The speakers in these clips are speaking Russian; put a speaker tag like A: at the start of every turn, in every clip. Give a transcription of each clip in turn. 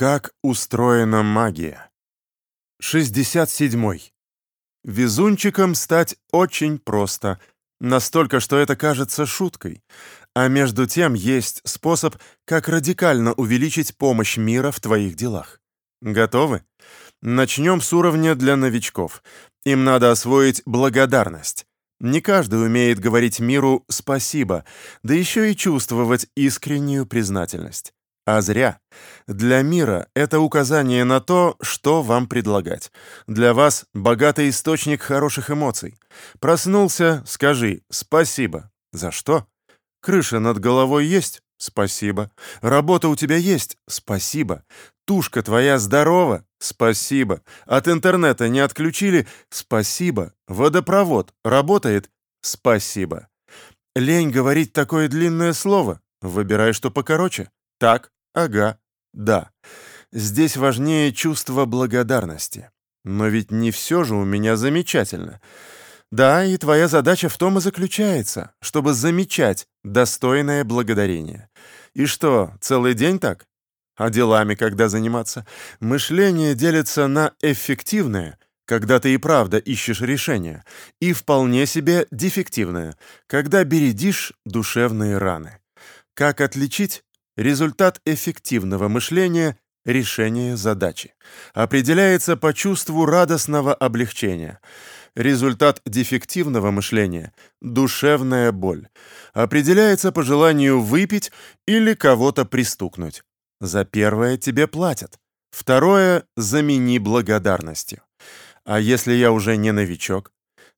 A: Как устроена магия? 67. Везунчиком стать очень просто, настолько, что это кажется шуткой. А между тем есть способ, как радикально увеличить помощь мира в твоих делах. Готовы? Начнем с уровня для новичков. Им надо освоить благодарность. Не каждый умеет говорить миру «спасибо», да еще и чувствовать искреннюю признательность. А зря. Для мира это указание на то, что вам предлагать. Для вас богатый источник хороших эмоций. Проснулся, скажи «спасибо». За что? Крыша над головой есть? Спасибо. Работа у тебя есть? Спасибо. Тушка твоя здорова? Спасибо. От интернета не отключили? Спасибо. Водопровод работает? Спасибо. Лень говорить такое длинное слово? Выбирай, что покороче. Так, ага, да. Здесь важнее чувство благодарности. Но ведь не все же у меня замечательно. Да, и твоя задача в том и заключается, чтобы замечать достойное благодарение. И что, целый день так? А делами когда заниматься? Мышление делится на эффективное, когда ты и правда ищешь решение, и вполне себе дефективное, когда бередишь душевные раны. Как отличить результат эффективного мышления решение задачи? Определяется по чувству радостного облегчения – Результат дефективного мышления – душевная боль. Определяется по желанию выпить или кого-то пристукнуть. За первое тебе платят. Второе – замени благодарностью. А если я уже не новичок?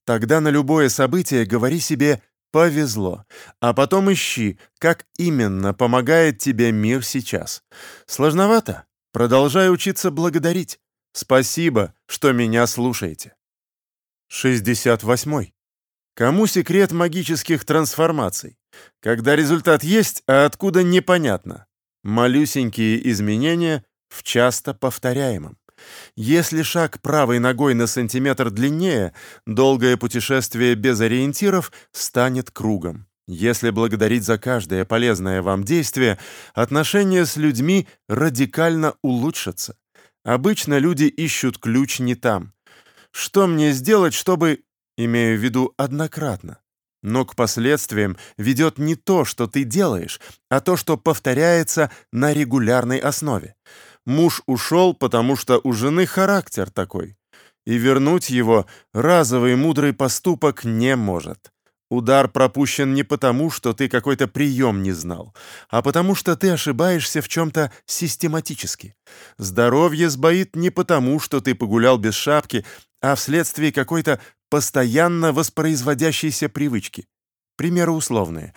A: Тогда на любое событие говори себе «повезло», а потом ищи, как именно помогает тебе мир сейчас. Сложновато? Продолжай учиться благодарить. Спасибо, что меня слушаете. 68. Кому секрет магических трансформаций? Когда результат есть, а откуда непонятно. Малюсенькие изменения в часто повторяемом. Если шаг правой ногой на сантиметр длиннее, долгое путешествие без ориентиров станет кругом. Если благодарить за каждое полезное вам действие, отношения с людьми радикально улучшатся. Обычно люди ищут ключ не там. Что мне сделать, чтобы... Имею в виду однократно. Но к последствиям ведет не то, что ты делаешь, а то, что повторяется на регулярной основе. Муж ушел, потому что у жены характер такой. И вернуть его разовый мудрый поступок не может. Удар пропущен не потому, что ты какой-то прием не знал, а потому что ты ошибаешься в чем-то систематически. Здоровье сбоит не потому, что ты погулял без шапки, а вследствие какой-то постоянно воспроизводящейся привычки. Примеры условные.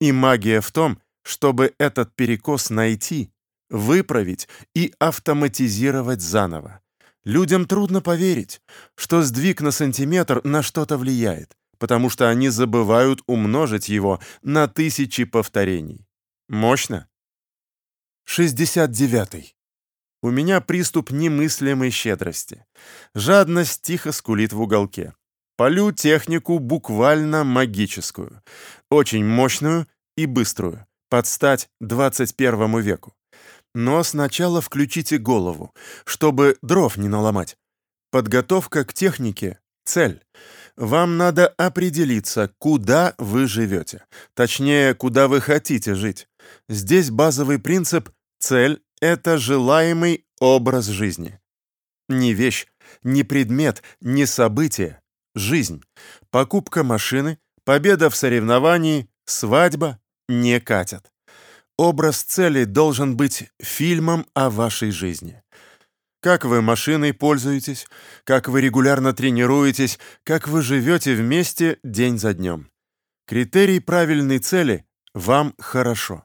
A: И магия в том, чтобы этот перекос найти, выправить и автоматизировать заново. Людям трудно поверить, что сдвиг на сантиметр на что-то влияет потому что они забывают умножить его на тысячи повторений. Мощно? 69. У меня приступ немыслимой щедрости. Жадность тихо скулит в уголке. Полю технику буквально магическую. Очень мощную и быструю. Под стать 21 веку. Но сначала включите голову, чтобы дров не наломать. Подготовка к технике — цель. Вам надо определиться, куда вы живете. Точнее, куда вы хотите жить. Здесь базовый принцип «цель» — это желаемый образ жизни. Не вещь, не предмет, не событие. Жизнь. Покупка машины, победа в соревновании, свадьба не катят. Образ цели должен быть фильмом о вашей жизни. Как вы машиной пользуетесь, как вы регулярно тренируетесь, как вы живете вместе день за днем. Критерий правильной цели — вам хорошо.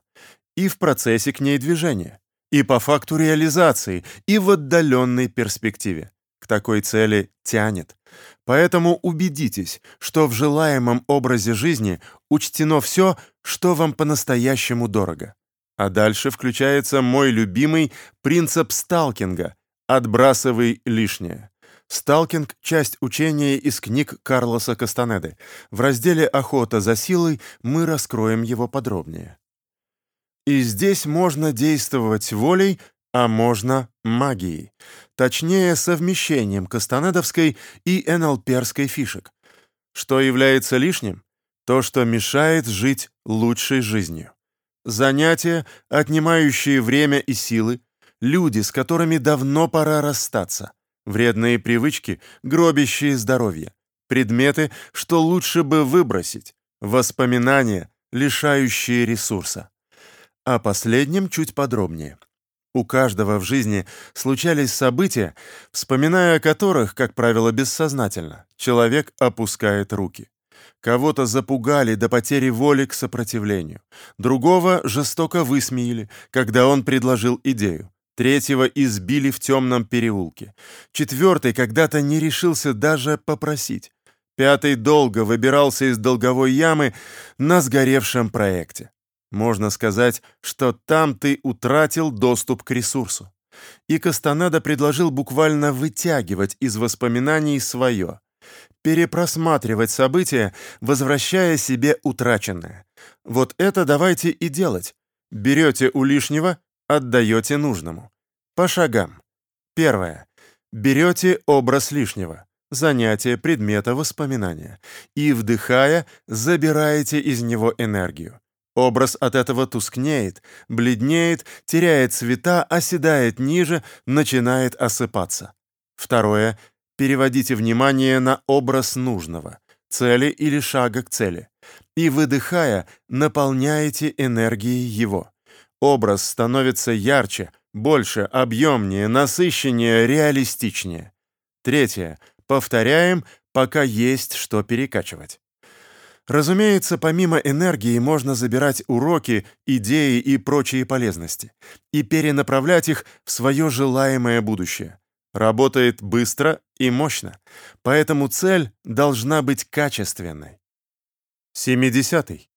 A: И в процессе к ней движения, и по факту реализации, и в отдаленной перспективе. К такой цели тянет. Поэтому убедитесь, что в желаемом образе жизни учтено все, что вам по-настоящему дорого. А дальше включается мой любимый принцип сталкинга — Отбрасывай лишнее. Сталкинг — часть учения из книг Карлоса Кастанеды. В разделе «Охота за силой» мы раскроем его подробнее. И здесь можно действовать волей а можно магией, точнее совмещением кастанедовской и НЛПерской фишек. Что является лишним? То, что мешает жить лучшей жизнью. Занятия, отнимающие время и силы, люди, с которыми давно пора расстаться, вредные привычки, гробящие здоровье, предметы, что лучше бы выбросить, воспоминания, лишающие ресурса. О последнем чуть подробнее. У каждого в жизни случались события, вспоминая о которых, как правило, бессознательно, человек опускает руки. Кого-то запугали до потери воли к сопротивлению. Другого жестоко высмеяли, когда он предложил идею. Третьего избили в темном переулке. Четвертый когда-то не решился даже попросить. Пятый долго выбирался из долговой ямы на сгоревшем проекте. Можно сказать, что там ты утратил доступ к ресурсу. И Кастанеда предложил буквально вытягивать из воспоминаний свое, перепросматривать события, возвращая себе утраченное. Вот это давайте и делать. Берете у лишнего, отдаете нужному. По шагам. Первое. Берете образ лишнего, занятие предмета воспоминания, и, вдыхая, забираете из него энергию. Образ от этого тускнеет, бледнеет, теряет цвета, оседает ниже, начинает осыпаться. Второе. Переводите внимание на образ нужного, цели или шага к цели. И, выдыхая, наполняете энергией его. Образ становится ярче, больше, объемнее, насыщеннее, реалистичнее. Третье. Повторяем, пока есть что перекачивать. Разумеется, помимо энергии можно забирать уроки, идеи и прочие полезности и перенаправлять их в свое желаемое будущее. Работает быстро и мощно, поэтому цель должна быть качественной. 70. -й.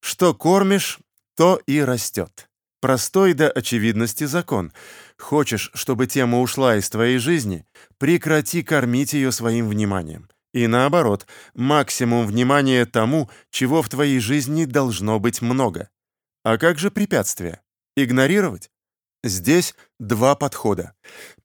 A: Что кормишь, то и растет. Простой до очевидности закон. Хочешь, чтобы тема ушла из твоей жизни, прекрати кормить ее своим вниманием. И наоборот, максимум внимания тому, чего в твоей жизни должно быть много. А как же препятствия? Игнорировать? Здесь два подхода.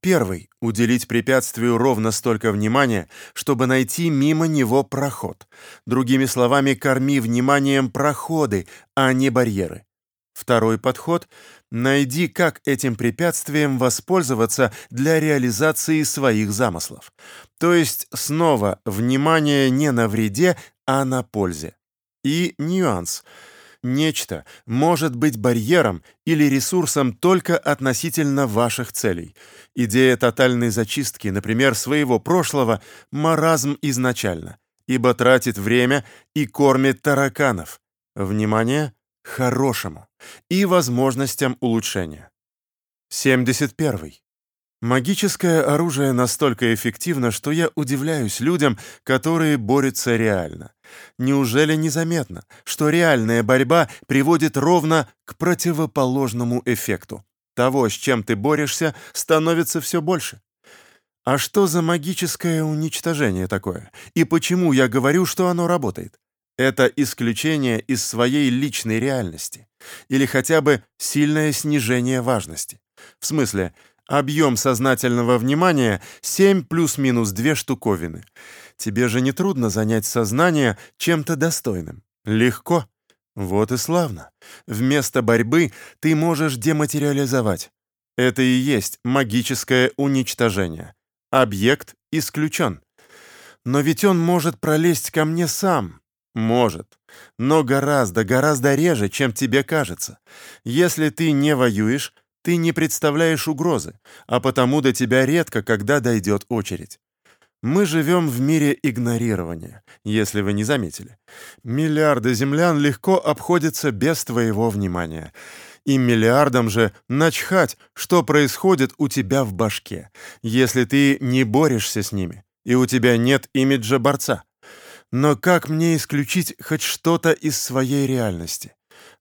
A: Первый — уделить препятствию ровно столько внимания, чтобы найти мимо него проход. Другими словами, корми вниманием проходы, а не барьеры. Второй подход — найди, как этим препятствием воспользоваться для реализации своих замыслов. То есть снова внимание не на вреде, а на пользе. И нюанс. Нечто может быть барьером или ресурсом только относительно ваших целей. Идея тотальной зачистки, например, своего прошлого, маразм изначально, ибо тратит время и кормит тараканов. Внимание хорошему и возможностям улучшения. 71. Магическое оружие настолько эффективно, что я удивляюсь людям, которые борются реально. Неужели незаметно, что реальная борьба приводит ровно к противоположному эффекту? Того, с чем ты борешься, становится все больше. А что за магическое уничтожение такое? И почему я говорю, что оно работает? Это исключение из своей личной реальности или хотя бы сильное снижение важности. В смысле, объем сознательного внимания 7 плюс-минус 2 штуковины. Тебе же не трудно занять сознание чем-то достойным. Легко. Вот и славно. Вместо борьбы ты можешь дематериализовать. Это и есть магическое уничтожение. Объект исключен. Но ведь он может пролезть ко мне сам, может, но гораздо, гораздо реже, чем тебе кажется. Если ты не воюешь, ты не представляешь угрозы, а потому до тебя редко, когда дойдет очередь. Мы живем в мире игнорирования, если вы не заметили. Миллиарды землян легко обходятся без твоего внимания. И миллиардам же начхать, что происходит у тебя в башке, если ты не борешься с ними, и у тебя нет имиджа борца. Но как мне исключить хоть что-то из своей реальности?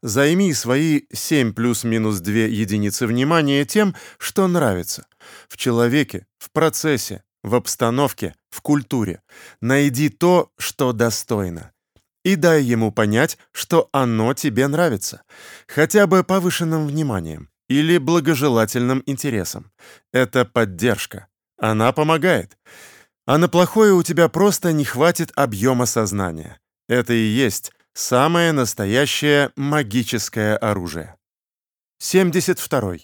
A: Займи свои 7 плюс-минус 2 единицы внимания тем, что нравится. В человеке, в процессе, в обстановке, в культуре. Найди то, что достойно. И дай ему понять, что оно тебе нравится. Хотя бы повышенным вниманием. или благожелательным интересам. Это поддержка. Она помогает. А на плохое у тебя просто не хватит объема сознания. Это и есть самое настоящее магическое оружие. 72.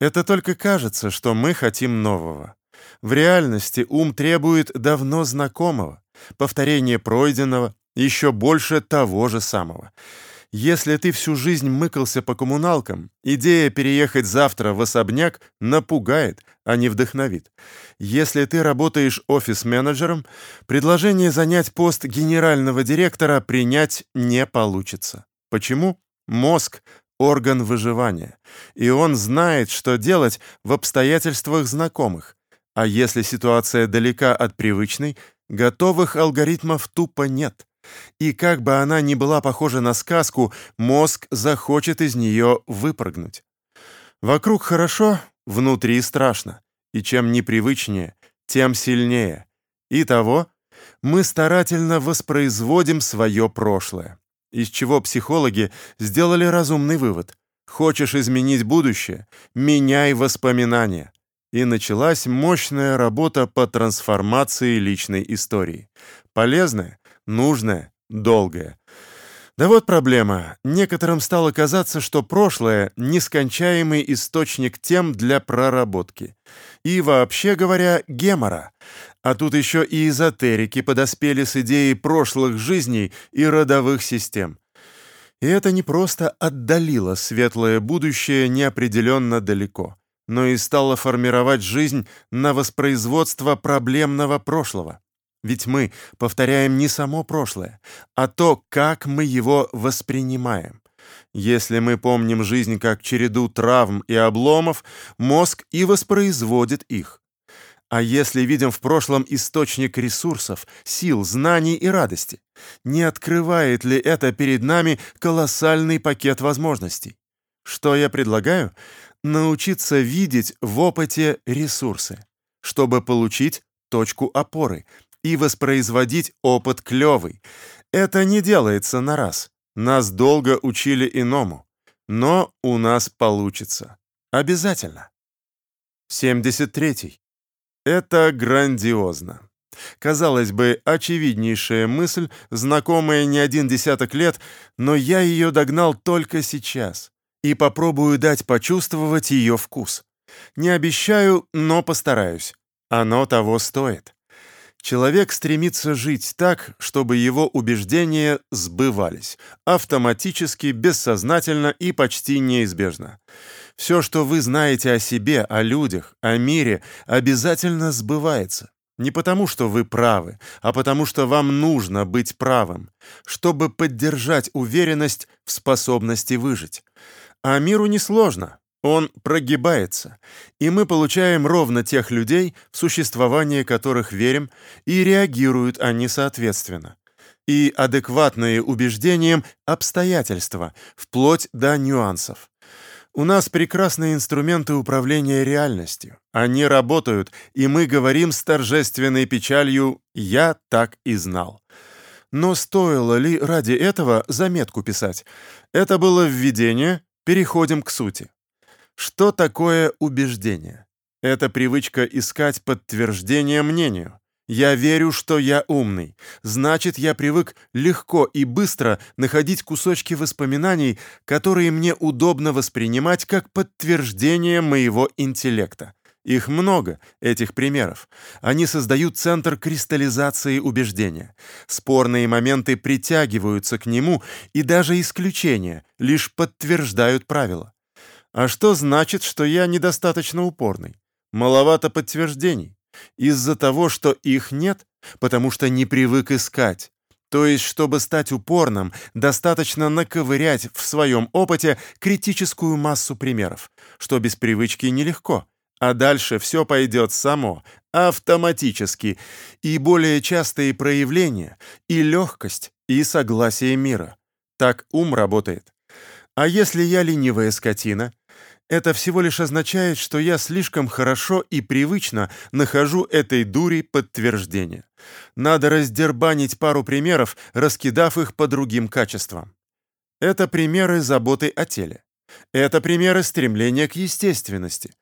A: Это только кажется, что мы хотим нового. В реальности ум требует давно знакомого, повторения пройденного, еще больше того же самого. Если ты всю жизнь мыкался по коммуналкам, идея переехать завтра в особняк напугает, а не вдохновит. Если ты работаешь офис-менеджером, предложение занять пост генерального директора принять не получится. Почему? Мозг — орган выживания, и он знает, что делать в обстоятельствах знакомых. А если ситуация далека от привычной, готовых алгоритмов тупо нет. И как бы она ни была похожа на сказку, мозг захочет из нее выпрыгнуть. Вокруг хорошо, внутри страшно. И чем непривычнее, тем сильнее. Итого, мы старательно воспроизводим свое прошлое. Из чего психологи сделали разумный вывод. Хочешь изменить будущее? Меняй воспоминания. И началась мощная работа по трансформации личной истории. Полезная, нужное, долгое. Да вот проблема. Некоторым стало казаться, что прошлое — нескончаемый источник тем для проработки. И, вообще говоря, гемора. А тут еще и эзотерики подоспели с идеей прошлых жизней и родовых систем. И это не просто отдалило светлое будущее неопределенно далеко, но и стало формировать жизнь на воспроизводство проблемного прошлого. Ведь мы повторяем не само прошлое, а то, как мы его воспринимаем. Если мы помним жизнь как череду травм и обломов, мозг и воспроизводит их. А если видим в прошлом источник ресурсов, сил, знаний и радости, не открывает ли это перед нами колоссальный пакет возможностей? Что я предлагаю? Научиться видеть в опыте ресурсы, чтобы получить точку опоры, и воспроизводить опыт клёвый. Это не делается на раз. Нас долго учили иному. Но у нас получится. Обязательно. 73. Это грандиозно. Казалось бы, очевиднейшая мысль, знакомая не один десяток лет, но я ее догнал только сейчас и попробую дать почувствовать ее вкус. Не обещаю, но постараюсь. Оно того стоит. Человек стремится жить так, чтобы его убеждения сбывались, автоматически, бессознательно и почти неизбежно. Все, что вы знаете о себе, о людях, о мире, обязательно сбывается. Не потому, что вы правы, а потому, что вам нужно быть правым, чтобы поддержать уверенность в способности выжить. А миру несложно, он прогибается, и мы получаем ровно тех людей, в существование которых верим, и реагируют они соответственно. И адекватные убеждениям обстоятельства, вплоть до нюансов. У нас прекрасные инструменты управления реальностью. Они работают, и мы говорим с торжественной печалью «я так и знал». Но стоило ли ради этого заметку писать? Это было введение, переходим к сути. Что такое убеждение? Это привычка искать подтверждение мнению. Я верю, что я умный. Значит, я привык легко и быстро находить кусочки воспоминаний, которые мне удобно воспринимать как подтверждение моего интеллекта. Их много, этих примеров. Они создают центр кристаллизации убеждения. Спорные моменты притягиваются к нему, и даже исключения лишь подтверждают правила. А что значит, что я недостаточно упорный? Маловато подтверждений. Из-за того, что их нет, потому что не привык искать. То есть, чтобы стать упорным, достаточно наковырять в своем опыте критическую массу примеров, что без привычки нелегко. А дальше все пойдет само, автоматически, и более частые проявления, и легкость, и согласие мира. Так ум работает. А если я ленивая скотина, это всего лишь означает, что я слишком хорошо и привычно нахожу этой дури подтверждение. Надо раздербанить пару примеров, раскидав их по другим качествам. Это примеры заботы о теле. Это примеры стремления к естественности.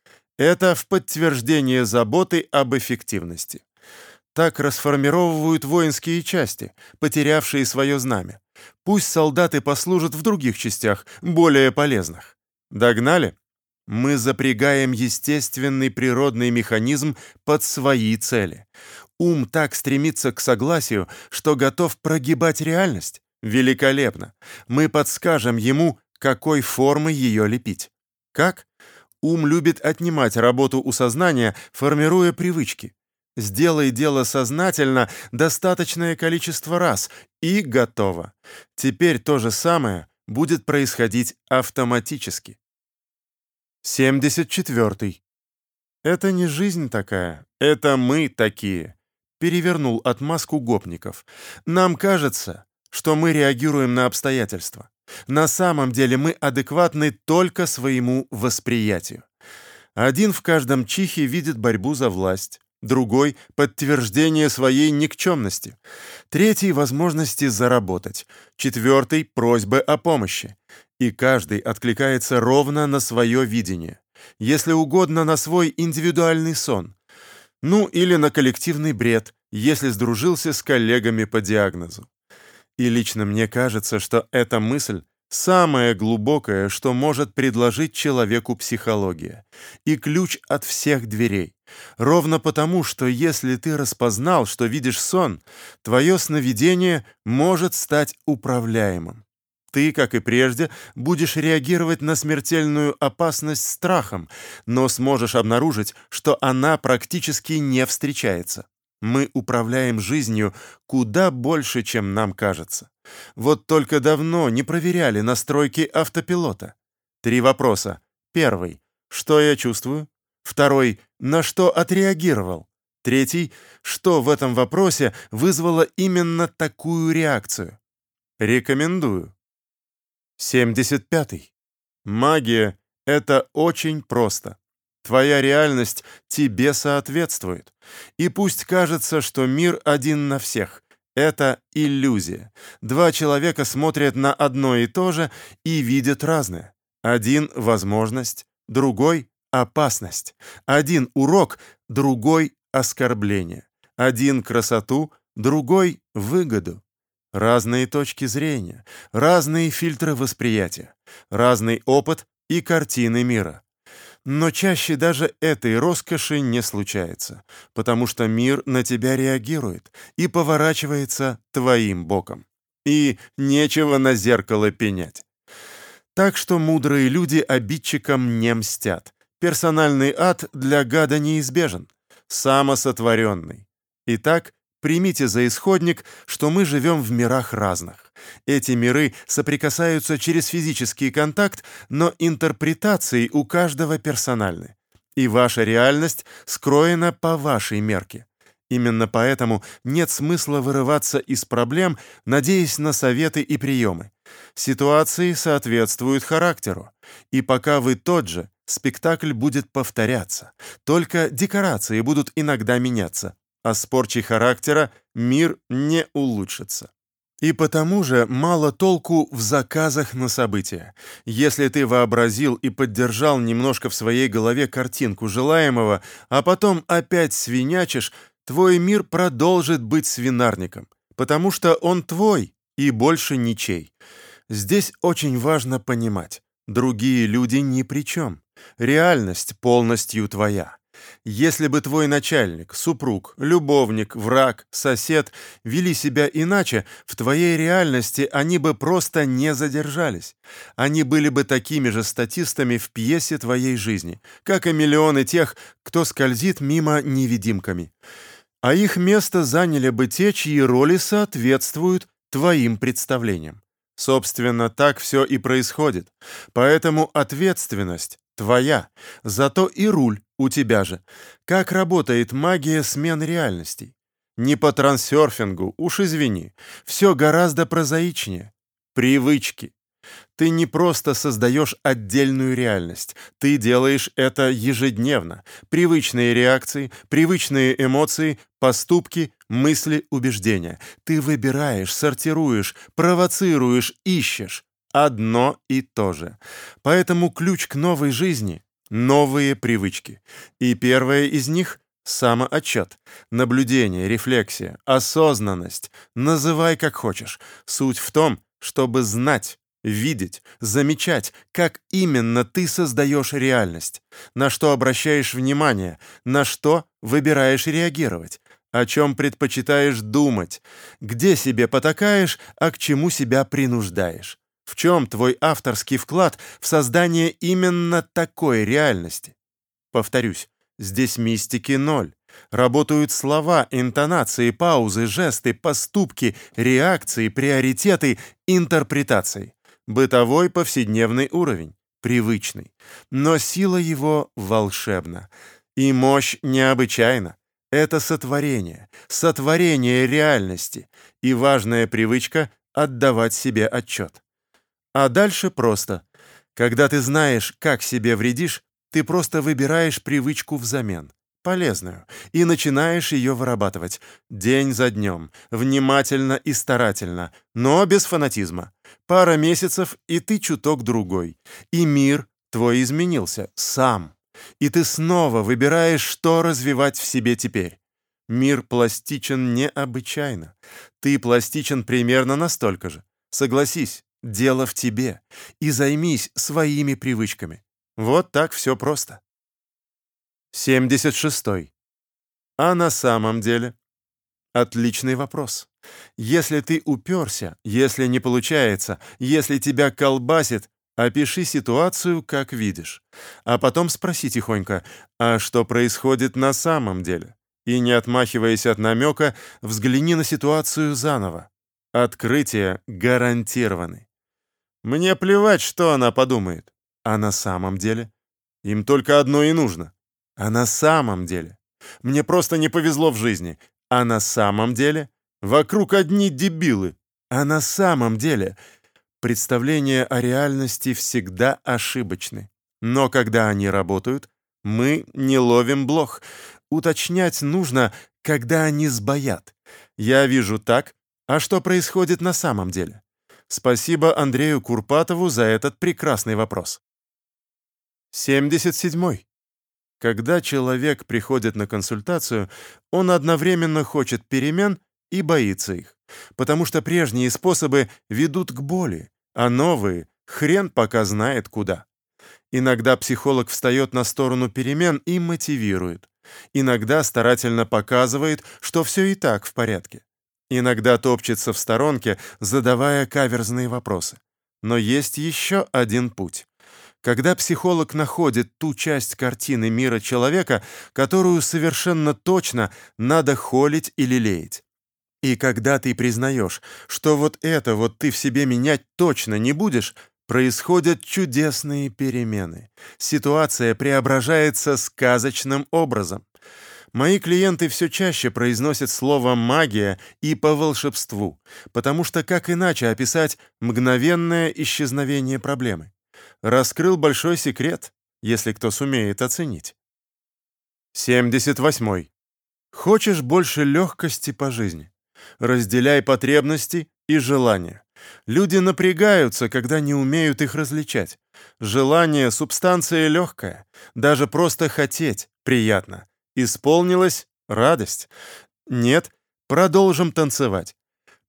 A: Это в подтверждение заботы об эффективности. Так расформировывают воинские части, потерявшие свое знамя. Пусть солдаты послужат в других частях, более полезных. Догнали? Мы запрягаем естественный природный механизм под свои цели. Ум так стремится к согласию, что готов прогибать реальность. Великолепно. Мы подскажем ему, какой формы ее лепить. Как? Ум любит отнимать работу у сознания, формируя привычки. Сделай дело сознательно достаточное количество раз, и готово. Теперь то же самое будет происходить автоматически. 74. Это не жизнь такая, это мы такие. Перевернул отмазку гопников. Нам кажется, что мы реагируем на обстоятельства. На самом деле мы адекватны только своему восприятию. Один в каждом чихе видит борьбу за власть, другой — подтверждение своей никчемности, третий — возможности заработать, четвертый — просьбы о помощи. И каждый откликается ровно на свое видение, если угодно на свой индивидуальный сон, ну или на коллективный бред, если сдружился с коллегами по диагнозу. И лично мне кажется, что эта мысль Самое глубокое, что может предложить человеку психология. И ключ от всех дверей. Ровно потому, что если ты распознал, что видишь сон, твое сновидение может стать управляемым. Ты, как и прежде, будешь реагировать на смертельную опасность страхом, но сможешь обнаружить, что она практически не встречается. Мы управляем жизнью куда больше, чем нам кажется. Вот только давно не проверяли настройки автопилота. Три вопроса. Первый. Что я чувствую? Второй. На что отреагировал? Третий. Что в этом вопросе вызвало именно такую реакцию? Рекомендую. 75. -й. Магия — это очень просто. Твоя реальность тебе соответствует. И пусть кажется, что мир один на всех. Это иллюзия. Два человека смотрят на одно и то же и видят разное. Один — возможность, другой — опасность. Один — урок, другой — оскорбление. Один — красоту, другой — выгоду. Разные точки зрения, разные фильтры восприятия, разный опыт и картины мира. Но чаще даже этой роскоши не случается, потому что мир на тебя реагирует и поворачивается твоим боком. И нечего на зеркало пенять. Так что мудрые люди обидчикам не мстят. Персональный ад для гада неизбежен, самосотворенный. Итак, Примите за исходник, что мы живем в мирах разных. Эти миры соприкасаются через физический контакт, но интерпретации у каждого персональны. И ваша реальность скроена по вашей мерке. Именно поэтому нет смысла вырываться из проблем, надеясь на советы и приемы. Ситуации соответствуют характеру. И пока вы тот же, спектакль будет повторяться. Только декорации будут иногда меняться а с порчей характера мир не улучшится. И потому же мало толку в заказах на события. Если ты вообразил и поддержал немножко в своей голове картинку желаемого, а потом опять свинячишь, твой мир продолжит быть свинарником, потому что он твой и больше ничей. Здесь очень важно понимать, другие люди ни при чем. Реальность полностью твоя. Если бы твой начальник, супруг, любовник, враг, сосед вели себя иначе, в твоей реальности они бы просто не задержались. Они были бы такими же статистами в пьесе твоей жизни, как и миллионы тех, кто скользит мимо невидимками. А их место заняли бы те, чьи роли соответствуют твоим представлениям. Собственно, так все и происходит. Поэтому ответственность твоя, зато и руль у тебя же. Как работает магия смен реальностей? Не по трансерфингу, уж извини. Все гораздо прозаичнее. Привычки. Ты не просто создаешь отдельную реальность, ты делаешь это ежедневно. Привычные реакции, привычные эмоции, поступки, мысли, убеждения. Ты выбираешь, сортируешь, провоцируешь, ищешь. одно и то же. Поэтому ключ к новой жизни — новые привычки. И первое из них — самоотчет, наблюдение, рефлексия, осознанность. Называй как хочешь. Суть в том, чтобы знать, видеть, замечать, как именно ты создаешь реальность, на что обращаешь внимание, на что выбираешь реагировать, о чем предпочитаешь думать, где себе потакаешь, а к чему себя принуждаешь. В чем твой авторский вклад в создание именно такой реальности? Повторюсь, здесь мистики ноль. Работают слова, интонации, паузы, жесты, поступки, реакции, приоритеты, интерпретации. Бытовой повседневный уровень, привычный. Но сила его волшебна. И мощь необычайна. Это сотворение, сотворение реальности и важная привычка отдавать себе отчет. А дальше просто. Когда ты знаешь, как себе вредишь, ты просто выбираешь привычку взамен, полезную, и начинаешь ее вырабатывать день за днем, внимательно и старательно, но без фанатизма. Пара месяцев, и ты чуток другой. И мир твой изменился сам. И ты снова выбираешь, что развивать в себе теперь. Мир пластичен необычайно. Ты пластичен примерно настолько же. Согласись, Дело в тебе. И займись своими привычками. Вот так все просто. 76. -й. А на самом деле? Отличный вопрос. Если ты уперся, если не получается, если тебя колбасит, опиши ситуацию, как видишь. А потом спроси тихонько, а что происходит на самом деле? И не отмахиваясь от намека, взгляни на ситуацию заново. Открытия гарантированы. Мне плевать, что она подумает. А на самом деле? Им только одно и нужно. А на самом деле? Мне просто не повезло в жизни. А на самом деле? Вокруг одни дебилы. А на самом деле? Представления о реальности всегда ошибочны. Но когда они работают, мы не ловим блох. Уточнять нужно, когда они сбоят. Я вижу так, а что происходит на самом деле? Спасибо Андрею Курпатову за этот прекрасный вопрос. 77. Когда человек приходит на консультацию, он одновременно хочет перемен и боится их, потому что прежние способы ведут к боли, а новые хрен пока знает куда. Иногда психолог встает на сторону перемен и мотивирует. Иногда старательно показывает, что все и так в порядке. Иногда топчется в сторонке, задавая каверзные вопросы. Но есть еще один путь. Когда психолог находит ту часть картины мира человека, которую совершенно точно надо холить или лелеять. И когда ты признаешь, что вот это вот ты в себе менять точно не будешь, происходят чудесные перемены. Ситуация преображается сказочным образом. Мои клиенты все чаще произносят слово «магия» и «по волшебству», потому что как иначе описать мгновенное исчезновение проблемы? Раскрыл большой секрет, если кто сумеет оценить. 78. Хочешь больше легкости по жизни? Разделяй потребности и желания. Люди напрягаются, когда не умеют их различать. Желание — субстанция легкая. Даже просто хотеть приятно. Исполнилась радость. Нет, продолжим танцевать.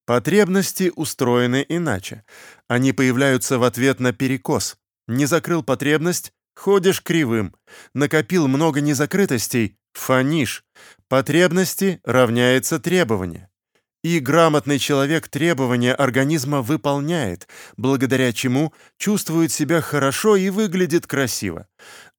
A: Потребности устроены иначе. Они появляются в ответ на перекос. Не закрыл потребность — ходишь кривым. Накопил много незакрытостей — фонишь. Потребности равняется требования. И грамотный человек требования организма выполняет, благодаря чему чувствует себя хорошо и выглядит красиво.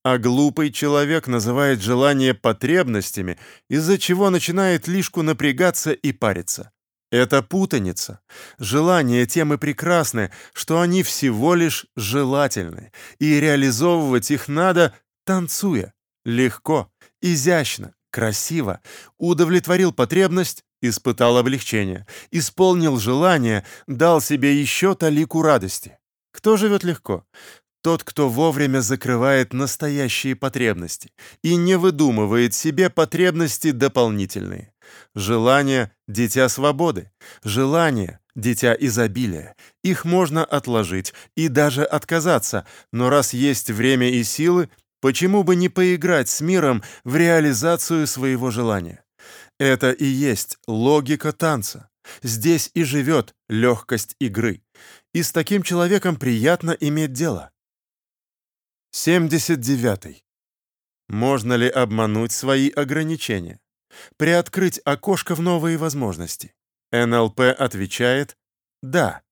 A: А глупый человек называет желания потребностями, из-за чего начинает лишку напрягаться и париться. Это путаница. Желания тем и прекрасны, что они всего лишь желательны, и реализовывать их надо, танцуя. Легко, изящно, красиво. Удовлетворил потребность, испытал облегчение. Исполнил желание, дал себе еще талику радости. Кто живет легко? Тот, кто вовремя закрывает настоящие потребности и не выдумывает себе потребности дополнительные. Желание — дитя свободы. Желание дитя изобилия. Их можно отложить и даже отказаться, но раз есть время и силы, почему бы не поиграть с миром в реализацию своего желания? Это и есть логика танца. Здесь и живет легкость игры. И с таким человеком приятно иметь дело. 79. Можно ли обмануть свои ограничения? Приоткрыть окошко в новые возможности? НЛП отвечает «да».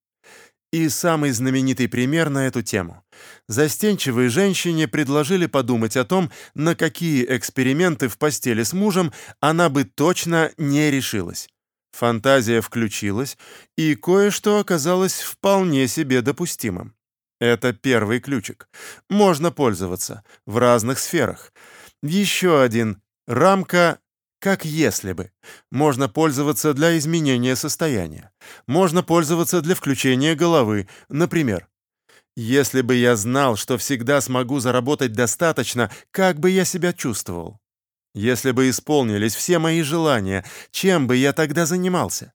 A: И самый знаменитый пример на эту тему. Застенчивой женщине предложили подумать о том, на какие эксперименты в постели с мужем она бы точно не решилась. Фантазия включилась, и кое-что оказалось вполне себе допустимым. Это первый ключик. Можно пользоваться в разных сферах. Еще один — рамка как если бы. Можно пользоваться для изменения состояния. Можно пользоваться для включения головы. Например, если бы я знал, что всегда смогу заработать достаточно, как бы я себя чувствовал? Если бы исполнились все мои желания, чем бы я тогда занимался?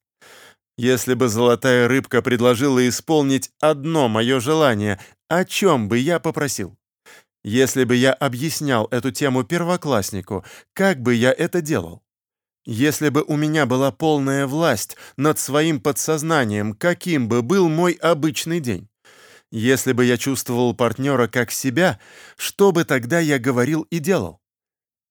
A: Если бы золотая рыбка предложила исполнить одно мое желание, о чем бы я попросил? Если бы я объяснял эту тему первокласснику, как бы я это делал? Если бы у меня была полная власть над своим подсознанием, каким бы был мой обычный день? Если бы я чувствовал партнера как себя, что бы тогда я говорил и делал?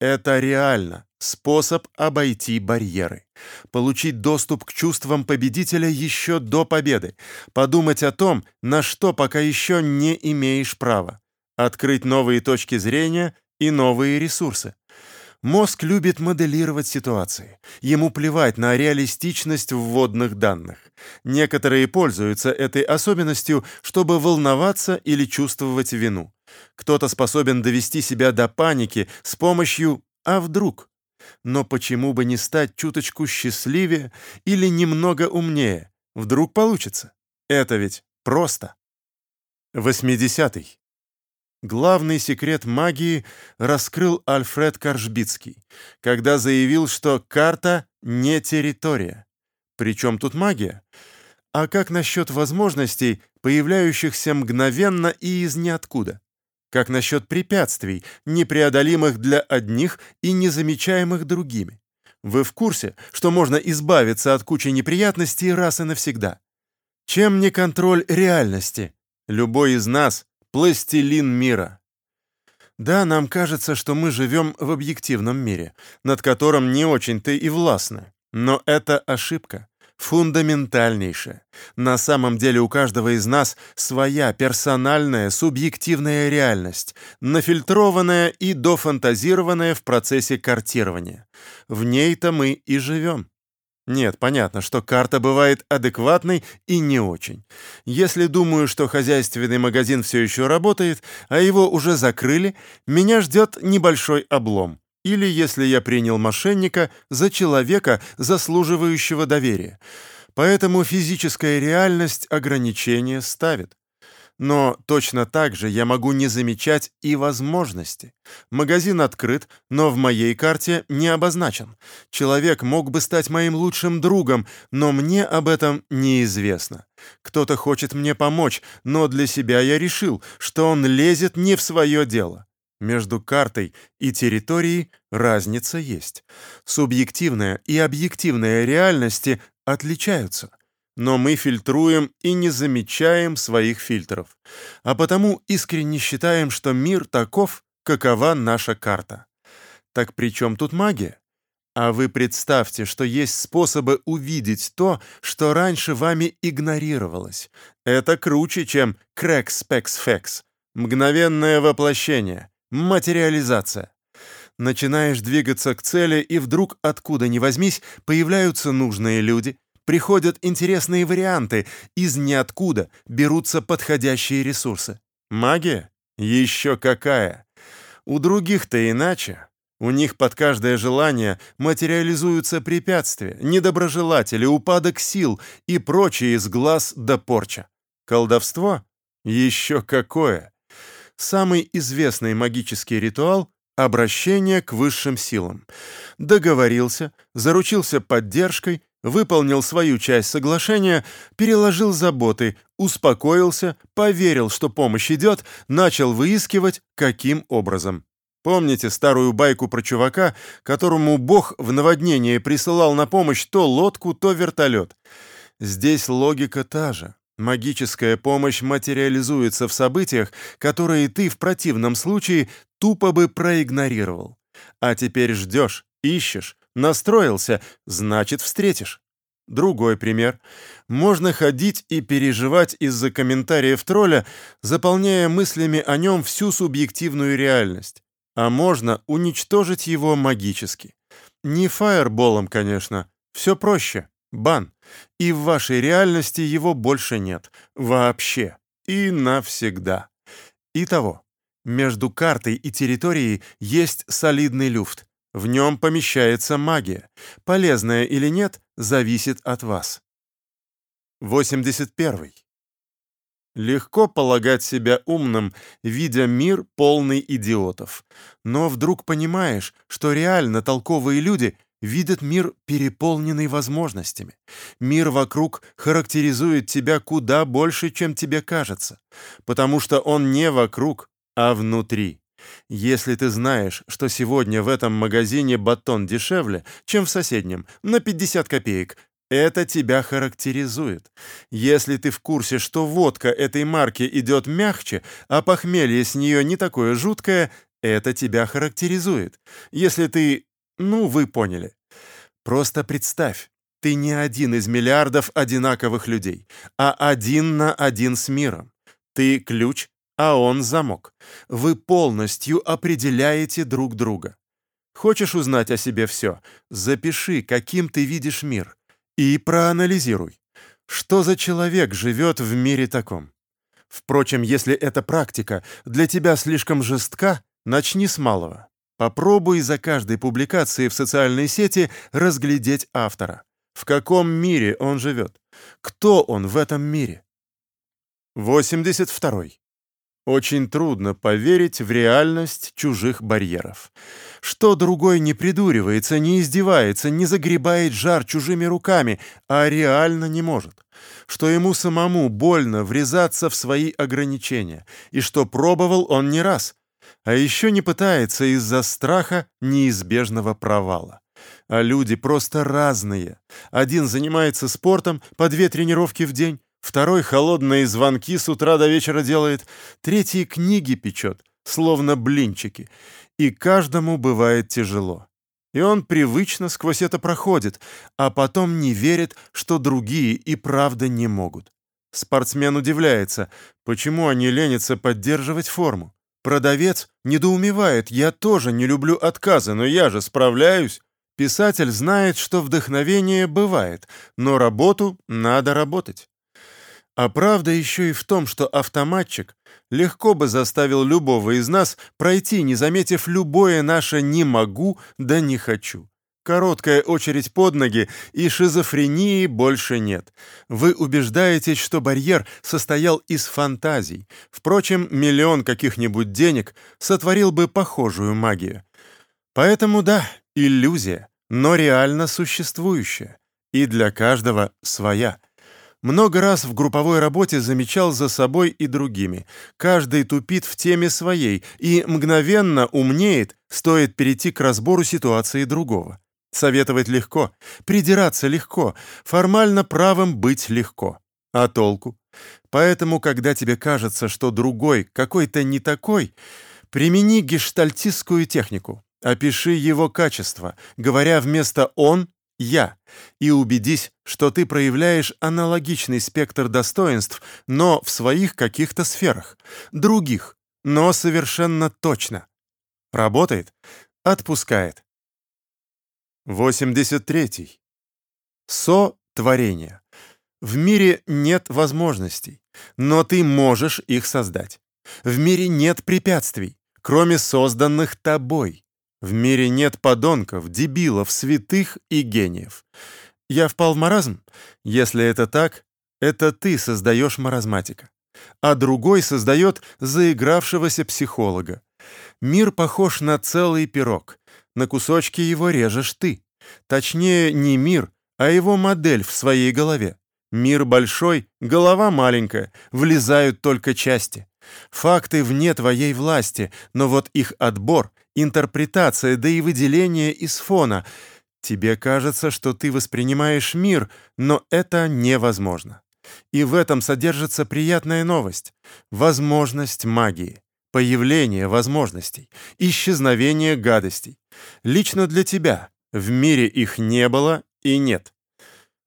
A: Это реально способ обойти барьеры, получить доступ к чувствам победителя еще до победы, подумать о том, на что пока еще не имеешь права, открыть новые точки зрения и новые ресурсы. Мозг любит моделировать ситуации. Ему плевать на реалистичность вводных данных. Некоторые пользуются этой особенностью, чтобы волноваться или чувствовать вину. Кто-то способен довести себя до паники с помощью «а вдруг?». Но почему бы не стать чуточку счастливее или немного умнее? Вдруг получится? Это ведь просто. 80. -й. Главный секрет магии раскрыл Альфред Коржбицкий, когда заявил, что карта не территория. Причем тут магия? А как насчет возможностей, появляющихся мгновенно и из ниоткуда? Как насчет препятствий, непреодолимых для одних и незамечаемых другими? Вы в курсе, что можно избавиться от кучи неприятностей раз и навсегда? Чем не контроль реальности? Любой из нас Пластилин мира. Да, нам кажется, что мы живем в объективном мире, над которым не очень-то и властны. Но это ошибка. Фундаментальнейшая. На самом деле у каждого из нас своя персональная субъективная реальность, нафильтрованная и дофантазированная в процессе картирования. В ней-то мы и живем. Нет, понятно, что карта бывает адекватной и не очень. Если думаю, что хозяйственный магазин все еще работает, а его уже закрыли, меня ждет небольшой облом. Или если я принял мошенника за человека, заслуживающего доверия. Поэтому физическая реальность ограничения ставит. Но точно так же я могу не замечать и возможности. Магазин открыт, но в моей карте не обозначен. Человек мог бы стать моим лучшим другом, но мне об этом неизвестно. Кто-то хочет мне помочь, но для себя я решил, что он лезет не в свое дело. Между картой и территорией разница есть. Субъективная и объективная реальности отличаются – но мы фильтруем и не замечаем своих фильтров, а потому искренне считаем, что мир таков, какова наша карта. Так при чем тут магия? А вы представьте, что есть способы увидеть то, что раньше вами игнорировалось. Это круче, чем fex. Мгновенное воплощение, материализация. Начинаешь двигаться к цели, и вдруг, откуда ни возьмись, появляются нужные люди, приходят интересные варианты, из ниоткуда берутся подходящие ресурсы. Магия? Еще какая! У других-то иначе. У них под каждое желание материализуются препятствия, недоброжелатели, упадок сил и прочие из глаз до порча. Колдовство? Еще какое! Самый известный магический ритуал — обращение к высшим силам. Договорился, заручился поддержкой, выполнил свою часть соглашения, переложил заботы, успокоился, поверил, что помощь идет, начал выискивать, каким образом. Помните старую байку про чувака, которому Бог в наводнение присылал на помощь то лодку, то вертолет? Здесь логика та же. Магическая помощь материализуется в событиях, которые ты в противном случае тупо бы проигнорировал. А теперь ждешь, ищешь, настроился, значит, встретишь. Другой пример. Можно ходить и переживать из-за комментариев тролля, заполняя мыслями о нем всю субъективную реальность. А можно уничтожить его магически. Не фаерболом, конечно. Все проще. Бан. И в вашей реальности его больше нет. Вообще. И навсегда. Итого. Между картой и территорией есть солидный люфт. В нем помещается магия. Полезная или нет, зависит от вас. 81. Легко полагать себя умным, видя мир полный идиотов. Но вдруг понимаешь, что реально толковые люди видят мир переполненный возможностями. Мир вокруг характеризует тебя куда больше, чем тебе кажется, потому что он не вокруг, а внутри. Если ты знаешь, что сегодня в этом магазине батон дешевле, чем в соседнем, на 50 копеек, это тебя характеризует. Если ты в курсе, что водка этой марки идет мягче, а похмелье с нее не такое жуткое, это тебя характеризует. Если ты... Ну, вы поняли. Просто представь, ты не один из миллиардов одинаковых людей, а один на один с миром. Ты ключ, а он замок. Вы полностью определяете друг друга. Хочешь узнать о себе все? Запиши, каким ты видишь мир. И проанализируй. Что за человек живет в мире таком? Впрочем, если эта практика для тебя слишком жестка, начни с малого. Попробуй за каждой публикацией в социальной сети разглядеть автора. В каком мире он живет? Кто он в этом мире? 82. Очень трудно поверить в реальность чужих барьеров. Что другой не придуривается, не издевается, не загребает жар чужими руками, а реально не может. Что ему самому больно врезаться в свои ограничения, и что пробовал он не раз, а еще не пытается из-за страха неизбежного провала. А люди просто разные. Один занимается спортом по две тренировки в день, Второй холодные звонки с утра до вечера делает, третий книги печет, словно блинчики. И каждому бывает тяжело. И он привычно сквозь это проходит, а потом не верит, что другие и правда не могут. Спортсмен удивляется, почему они ленятся поддерживать форму. Продавец недоумевает, я тоже не люблю отказы, но я же справляюсь. Писатель знает, что вдохновение бывает, но работу надо работать. А правда еще и в том, что автоматчик легко бы заставил любого из нас пройти, не заметив любое наше «не могу» да «не хочу». Короткая очередь под ноги, и шизофрении больше нет. Вы убеждаетесь, что барьер состоял из фантазий. Впрочем, миллион каких-нибудь денег сотворил бы похожую магию. Поэтому да, иллюзия, но реально существующая. И для каждого своя. Много раз в групповой работе замечал за собой и другими. Каждый тупит в теме своей и мгновенно умнеет, стоит перейти к разбору ситуации другого. Советовать легко, придираться легко, формально правым быть легко. А толку? Поэтому, когда тебе кажется, что другой какой-то не такой, примени гештальтистскую технику. Опиши его качество, говоря вместо «он» «я» и убедись, что ты проявляешь аналогичный спектр достоинств, но в своих каких-то сферах, других, но совершенно точно. Работает? Отпускает. 83. Со-творение. В мире нет возможностей, но ты можешь их создать. В мире нет препятствий, кроме созданных тобой. В мире нет подонков, дебилов, святых и гениев. Я впал в маразм? Если это так, это ты создаешь маразматика. А другой создает заигравшегося психолога. Мир похож на целый пирог. На кусочки его режешь ты. Точнее, не мир, а его модель в своей голове. Мир большой, голова маленькая, влезают только части. Факты вне твоей власти, но вот их отбор, интерпретация, да и выделение из фона. Тебе кажется, что ты воспринимаешь мир, но это невозможно. И в этом содержится приятная новость. Возможность магии. Появление возможностей. Исчезновение гадостей. Лично для тебя. В мире их не было и нет.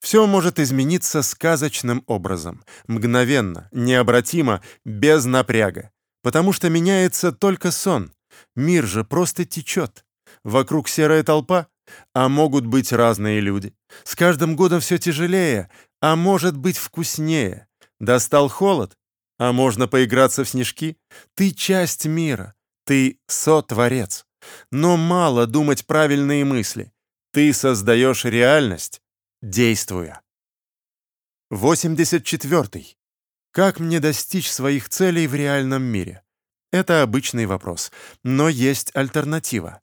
A: Все может измениться сказочным образом, мгновенно, необратимо, без напряга, потому что меняется только сон. Мир же просто течет. Вокруг серая толпа, а могут быть разные люди. С каждым годом все тяжелее, а может быть вкуснее. Достал холод, а можно поиграться в снежки. Ты часть мира, ты сотворец. Но мало думать правильные мысли. Ты создаешь реальность, действуя. 84. Как мне достичь своих целей в реальном мире? Это обычный вопрос, но есть альтернатива.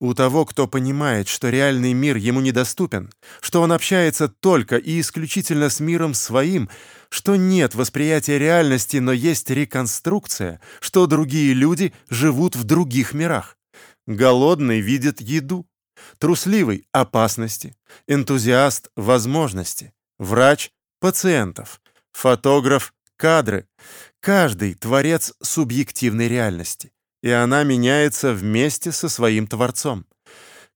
A: У того, кто понимает, что реальный мир ему недоступен, что он общается только и исключительно с миром своим, что нет восприятия реальности, но есть реконструкция, что другие люди живут в других мирах. Голодный видит еду, трусливый — опасности, энтузиаст — возможности, врач — пациентов, фотограф — кадры. Каждый — творец субъективной реальности и она меняется вместе со своим Творцом.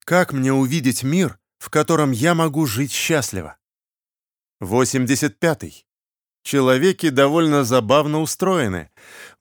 A: Как мне увидеть мир, в котором я могу жить счастливо? 85. -й. Человеки довольно забавно устроены.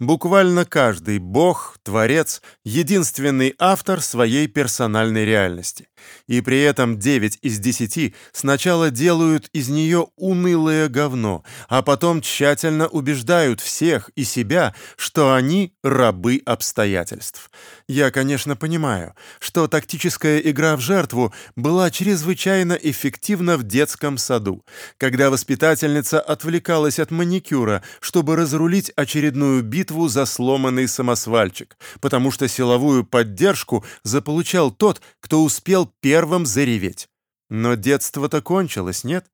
A: Буквально каждый бог, творец, единственный автор своей персональной реальности. И при этом 9 из 10 сначала делают из нее унылое говно, а потом тщательно убеждают всех и себя, что они рабы обстоятельств. Я, конечно, понимаю, что тактическая игра в жертву была чрезвычайно эффективна в детском саду, когда воспитательница отвлекалась от маникюра, чтобы разрулить очередную битву за сломанный самосвальчик, потому что силовую поддержку заполучал тот, кто успел первым зареветь. Но детство-то кончилось, нет?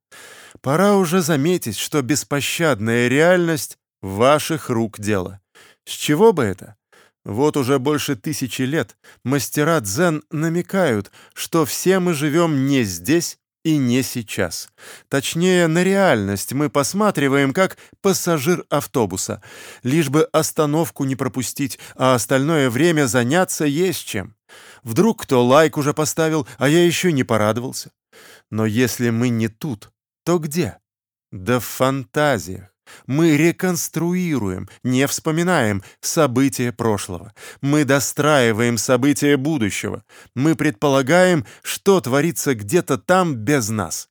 A: Пора уже заметить, что беспощадная реальность ваших рук дело. С чего бы это? Вот уже больше тысячи лет мастера дзен намекают, что все мы живем не здесь и не сейчас. Точнее, на реальность мы посматриваем как пассажир автобуса, лишь бы остановку не пропустить, а остальное время заняться есть чем. Вдруг кто лайк уже поставил, а я еще не порадовался. Но если мы не тут, то где? Да в фантазиях. Мы реконструируем, не вспоминаем события прошлого. Мы достраиваем события будущего. Мы предполагаем, что творится где-то там без нас.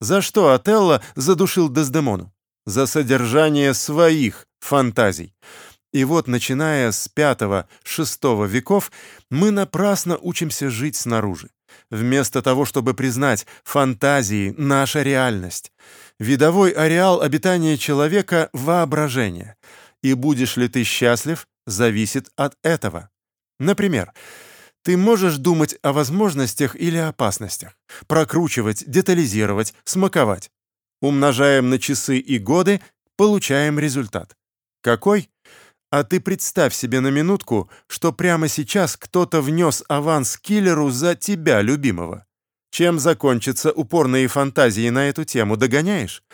A: За что Отелло задушил Дездемону? За содержание своих фантазий. И вот, начиная с V-VI веков, мы напрасно учимся жить снаружи. Вместо того, чтобы признать фантазии — наша реальность. Видовой ареал обитания человека — воображение. И будешь ли ты счастлив, зависит от этого. Например, ты можешь думать о возможностях или опасностях, прокручивать, детализировать, смаковать. Умножаем на часы и годы, получаем результат. Какой? А ты представь себе на минутку, что прямо сейчас кто-то внес аванс киллеру за тебя, любимого. Чем закончатся упорные фантазии на эту тему, догоняешь?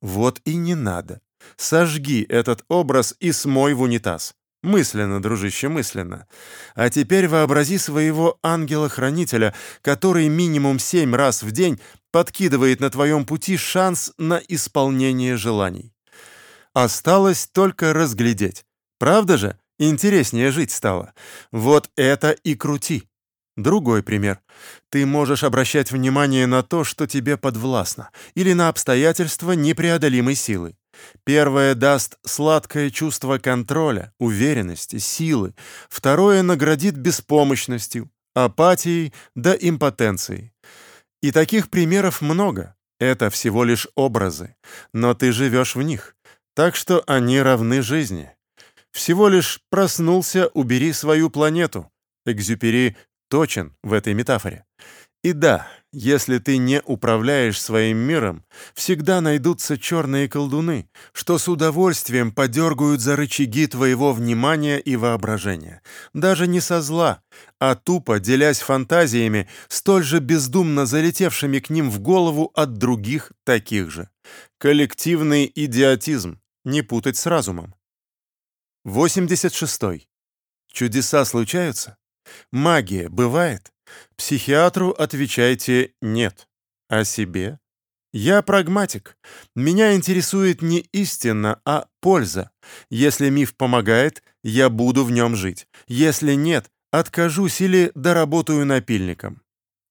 A: Вот и не надо. Сожги этот образ и смой в унитаз. Мысленно, дружище, мысленно. А теперь вообрази своего ангела-хранителя, который минимум семь раз в день подкидывает на твоем пути шанс на исполнение желаний. Осталось только разглядеть. Правда же? Интереснее жить стало. Вот это и крути. Другой пример. Ты можешь обращать внимание на то, что тебе подвластно, или на обстоятельства непреодолимой силы. Первое даст сладкое чувство контроля, уверенности, силы. Второе наградит беспомощностью, апатией да импотенцией. И таких примеров много. Это всего лишь образы, но ты живешь в них, так что они равны жизни. Всего лишь проснулся, убери свою планету. Экзюпери точен в этой метафоре. И да, если ты не управляешь своим миром, всегда найдутся черные колдуны, что с удовольствием подергают за рычаги твоего внимания и воображения. Даже не со зла, а тупо делясь фантазиями, столь же бездумно залетевшими к ним в голову от других таких же. Коллективный идиотизм, не путать с разумом. 86. Чудеса случаются? Магия бывает? Психиатру отвечайте «нет». О себе? Я прагматик. Меня интересует не истина, а польза. Если миф помогает, я буду в нем жить. Если нет, откажусь или доработаю напильником.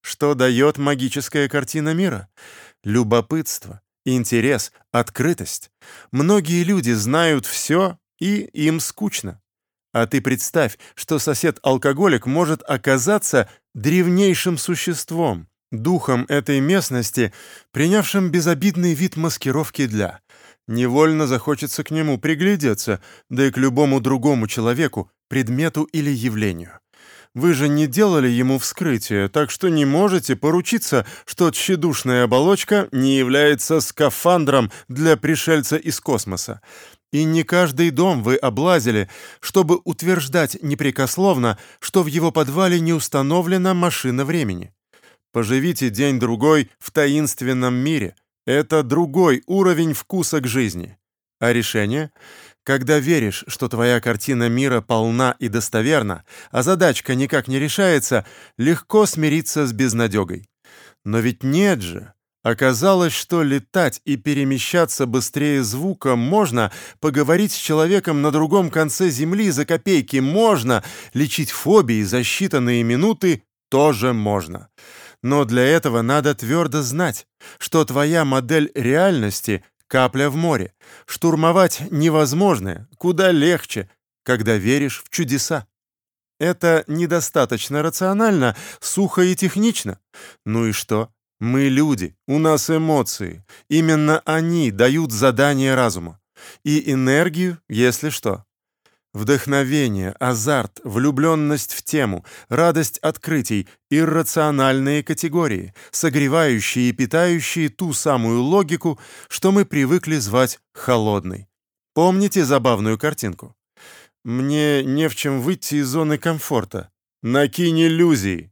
A: Что дает магическая картина мира? Любопытство, интерес, открытость. Многие люди знают все, и им скучно. А ты представь, что сосед-алкоголик может оказаться древнейшим существом, духом этой местности, принявшим безобидный вид маскировки для. Невольно захочется к нему приглядеться, да и к любому другому человеку, предмету или явлению. Вы же не делали ему вскрытие, так что не можете поручиться, что тщедушная оболочка не является скафандром для пришельца из космоса. И не каждый дом вы облазили, чтобы утверждать непрекословно, что в его подвале не установлена машина времени. Поживите день-другой в таинственном мире. Это другой уровень вкуса к жизни. А решение? Когда веришь, что твоя картина мира полна и достоверна, а задачка никак не решается, легко смириться с безнадегой. Но ведь нет же. Оказалось, что летать и перемещаться быстрее звука можно, поговорить с человеком на другом конце Земли за копейки можно, лечить фобии за считанные минуты тоже можно. Но для этого надо твердо знать, что твоя модель реальности — капля в море. Штурмовать невозможное, куда легче, когда веришь в чудеса. Это недостаточно рационально, сухо и технично. Ну и что? Мы люди, у нас эмоции. Именно они дают задание разуму. И энергию, если что. Вдохновение, азарт, влюбленность в тему, радость открытий, иррациональные категории, согревающие и питающие ту самую логику, что мы привыкли звать холодной. Помните забавную картинку? Мне не в чем выйти из зоны комфорта. Накинь иллюзии.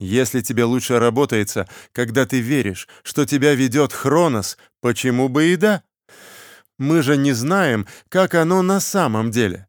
A: Если тебе лучше работается, когда ты веришь, что тебя ведет Хронос, почему бы и да? Мы же не знаем, как оно на самом деле.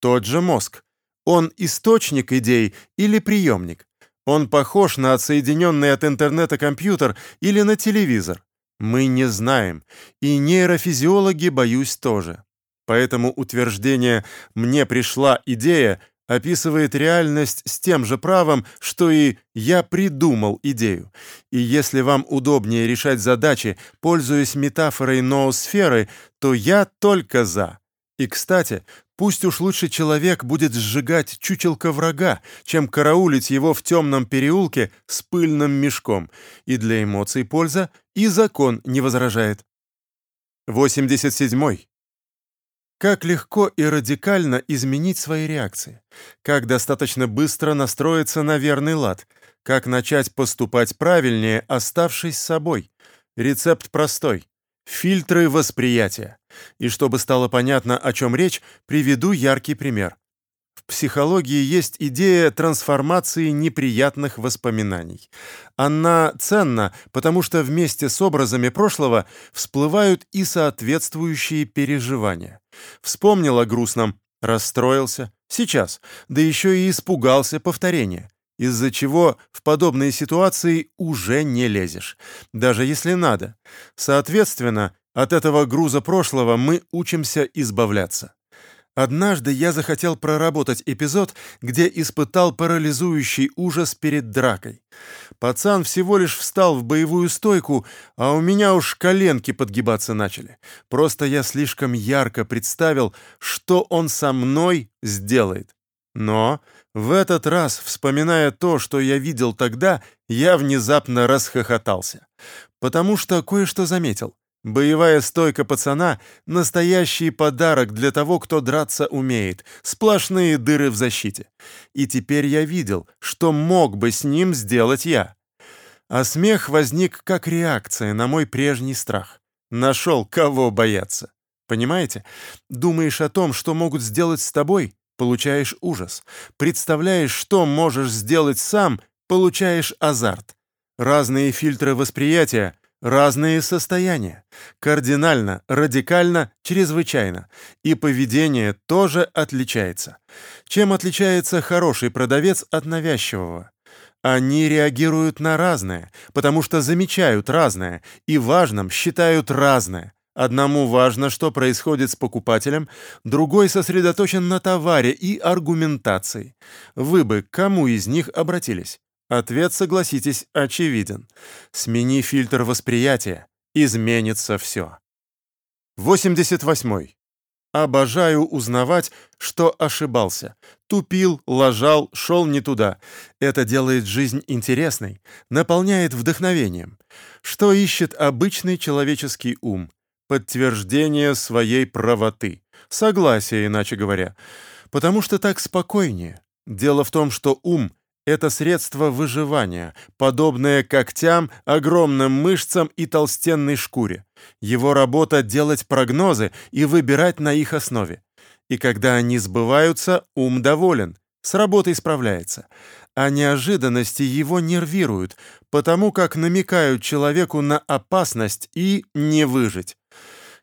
A: Тот же мозг. Он источник идей или приемник? Он похож на отсоединенный от интернета компьютер или на телевизор? Мы не знаем, и нейрофизиологи, боюсь, тоже. Поэтому утверждение «мне пришла идея» описывает реальность с тем же правом, что и «я придумал идею». И если вам удобнее решать задачи, пользуясь метафорой ноосферы, то я только за. И, кстати, пусть уж лучше человек будет сжигать чучелка врага, чем караулить его в темном переулке с пыльным мешком. И для эмоций польза, и закон не возражает. 87. -й. Как легко и радикально изменить свои реакции? Как достаточно быстро настроиться на верный лад? Как начать поступать правильнее, оставшись собой? Рецепт простой. Фильтры восприятия. И чтобы стало понятно, о чем речь, приведу яркий пример. Психологии есть идея трансформации неприятных воспоминаний. Она ценна, потому что вместе с образами прошлого всплывают и соответствующие переживания. Вспомнил о грустном, расстроился, сейчас, да еще и испугался повторения, из-за чего в подобные ситуации уже не лезешь, даже если надо. Соответственно, от этого груза прошлого мы учимся избавляться. Однажды я захотел проработать эпизод, где испытал парализующий ужас перед дракой. Пацан всего лишь встал в боевую стойку, а у меня уж коленки подгибаться начали. Просто я слишком ярко представил, что он со мной сделает. Но в этот раз, вспоминая то, что я видел тогда, я внезапно расхохотался. Потому что кое-что заметил. Боевая стойка пацана — настоящий подарок для того, кто драться умеет. Сплошные дыры в защите. И теперь я видел, что мог бы с ним сделать я. А смех возник как реакция на мой прежний страх. Нашел, кого бояться. Понимаете? Думаешь о том, что могут сделать с тобой, получаешь ужас. Представляешь, что можешь сделать сам, получаешь азарт. Разные фильтры восприятия, разные состояния. Кардинально, радикально, чрезвычайно. И поведение тоже отличается. Чем отличается хороший продавец от навязчивого? Они реагируют на разное, потому что замечают разное и важным считают разное. Одному важно, что происходит с покупателем, другой сосредоточен на товаре и аргументации. Вы бы к кому из них обратились? Ответ, согласитесь, очевиден. Смени фильтр восприятия, изменится все. 88. Обожаю узнавать, что ошибался. Тупил, лажал, шел не туда. Это делает жизнь интересной, наполняет вдохновением. Что ищет обычный человеческий ум? Подтверждение своей правоты. Согласие, иначе говоря. Потому что так спокойнее. Дело в том, что ум — это средство выживания, подобное когтям, огромным мышцам и толстенной шкуре. Его работа — делать прогнозы и выбирать на их основе. И когда они сбываются, ум доволен, с работой справляется. А неожиданности его нервируют, потому как намекают человеку на опасность и не выжить.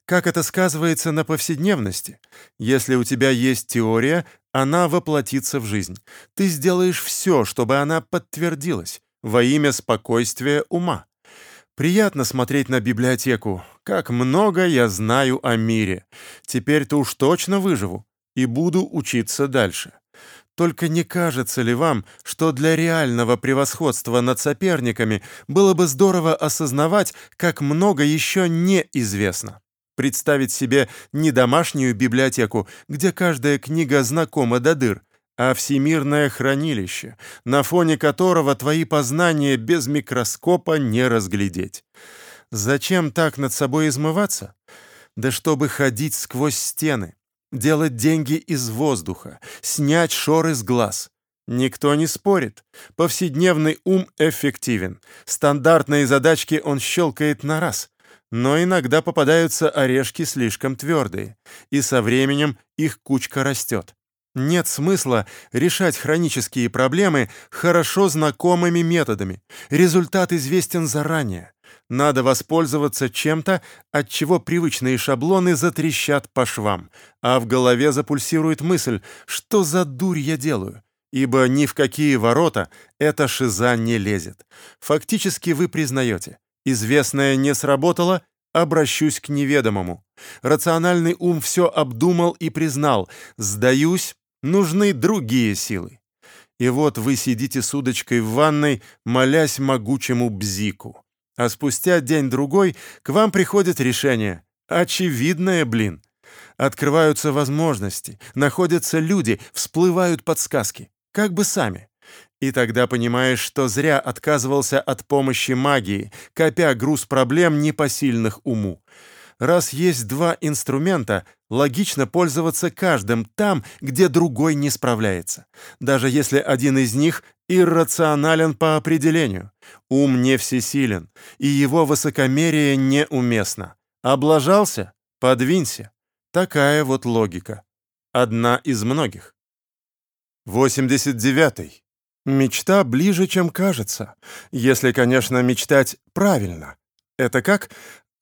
A: Как это сказывается на повседневности? Если у тебя есть теория, она воплотится в жизнь. Ты сделаешь все, чтобы она подтвердилась во имя спокойствия ума. Приятно смотреть на библиотеку. Как много я знаю о мире. Теперь-то уж точно выживу и буду учиться дальше. Только не кажется ли вам, что для реального превосходства над соперниками было бы здорово осознавать, как много еще неизвестно? Представить себе не домашнюю библиотеку, где каждая книга знакома до дыр, а всемирное хранилище, на фоне которого твои познания без микроскопа не разглядеть. Зачем так над собой измываться? Да чтобы ходить сквозь стены, делать деньги из воздуха, снять шоры с глаз. Никто не спорит. Повседневный ум эффективен. Стандартные задачки он щелкает на раз. Но иногда попадаются орешки слишком твердые, и со временем их кучка растет. Нет смысла решать хронические проблемы хорошо знакомыми методами. Результат известен заранее. Надо воспользоваться чем-то, от чего привычные шаблоны затрещат по швам, а в голове запульсирует мысль, что за дурь я делаю, ибо ни в какие ворота эта шиза не лезет. Фактически вы признаете, известное не сработало, обращусь к неведомому. Рациональный ум все обдумал и признал, сдаюсь, Нужны другие силы. И вот вы сидите с удочкой в ванной, молясь могучему бзику. А спустя день-другой к вам приходит решение. Очевидное, блин. Открываются возможности, находятся люди, всплывают подсказки. Как бы сами. И тогда понимаешь, что зря отказывался от помощи магии, копя груз проблем непосильных уму. Раз есть два инструмента, логично пользоваться каждым там, где другой не справляется, даже если один из них иррационален по определению. Ум не всесилен, и его высокомерие неуместно. Облажался? Подвинься. Такая вот логика. Одна из многих. 89. -й. Мечта ближе, чем кажется, если, конечно, мечтать правильно. Это как?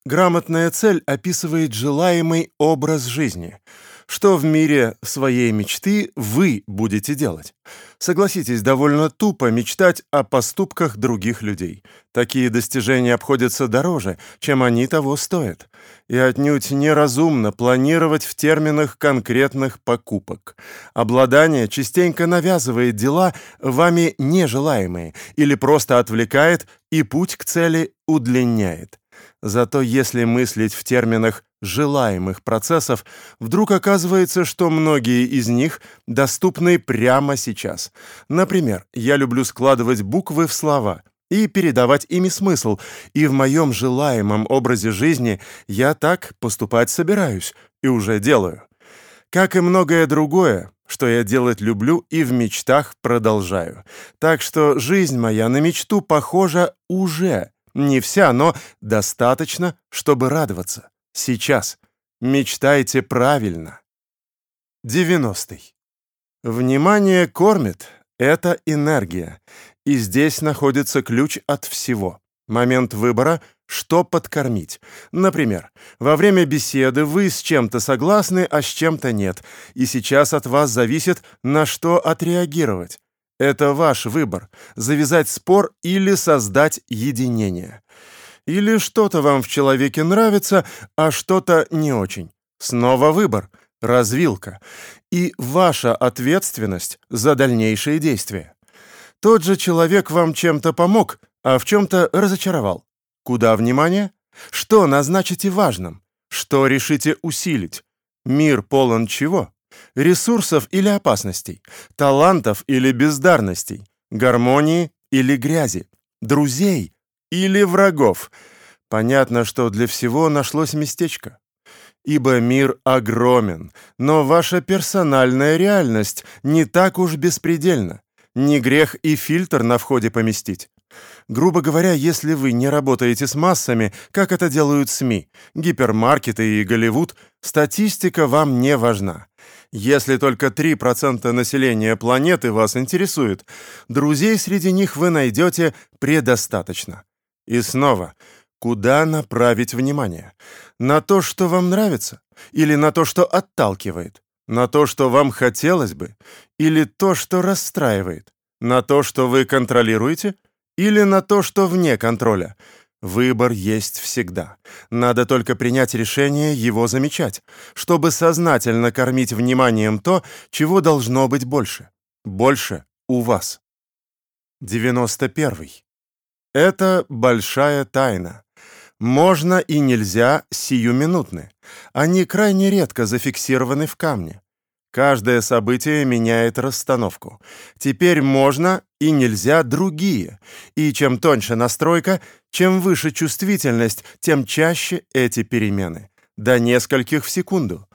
A: Грамотная цель описывает желаемый образ жизни. Что в мире своей мечты вы будете делать? Согласитесь, довольно тупо мечтать о поступках других людей. Такие достижения обходятся дороже, чем они того стоят. И отнюдь неразумно планировать в терминах конкретных покупок. Обладание частенько навязывает дела, вами нежелаемые, или просто отвлекает, и путь к цели удлиняет. Зато если мыслить в терминах желаемых процессов, вдруг оказывается, что многие из них доступны прямо сейчас. Например, я люблю складывать буквы в слова и передавать ими смысл, и в моем желаемом образе жизни я так поступать собираюсь и уже делаю. Как и многое другое, что я делать люблю и в мечтах продолжаю. Так что жизнь моя на мечту похожа уже. Не вся, но достаточно, чтобы радоваться. Сейчас. Мечтайте правильно. 90. Внимание кормит — это энергия. И здесь находится ключ от всего. Момент выбора — что подкормить. Например, во время беседы вы с чем-то согласны, а с чем-то нет, и сейчас от вас зависит, на что отреагировать. Это ваш выбор – завязать спор или создать единение. Или что-то вам в человеке нравится, а что-то не очень. Снова выбор, развилка. И ваша ответственность за дальнейшие действия. Тот же человек вам чем-то помог, а в чем-то разочаровал. Куда внимание? Что назначите важным? Что решите усилить? Мир полон чего? Ресурсов или опасностей? Талантов или бездарностей? Гармонии или грязи? Друзей или врагов? Понятно, что для всего нашлось местечко. Ибо мир огромен, но ваша персональная реальность не так уж беспредельна. Не грех и фильтр на входе поместить. Грубо говоря, если вы не работаете с массами, как это делают СМИ, гипермаркеты и Голливуд, статистика вам не важна. Если только 3% населения планеты вас интересует, друзей среди них вы найдете предостаточно. И снова, куда направить внимание? На то, что вам нравится? Или на то, что отталкивает? На то, что вам хотелось бы? Или то, что расстраивает? На то, что вы контролируете? Или на то, что вне контроля. Выбор есть всегда. Надо только принять решение его замечать, чтобы сознательно кормить вниманием то, чего должно быть больше. Больше у вас. 91. Это большая тайна. Можно и нельзя сиюминутны. Они крайне редко зафиксированы в камне. Каждое событие меняет расстановку. Теперь можно и нельзя другие. И чем тоньше настройка, чем выше чувствительность, тем чаще эти перемены. До нескольких в секунду.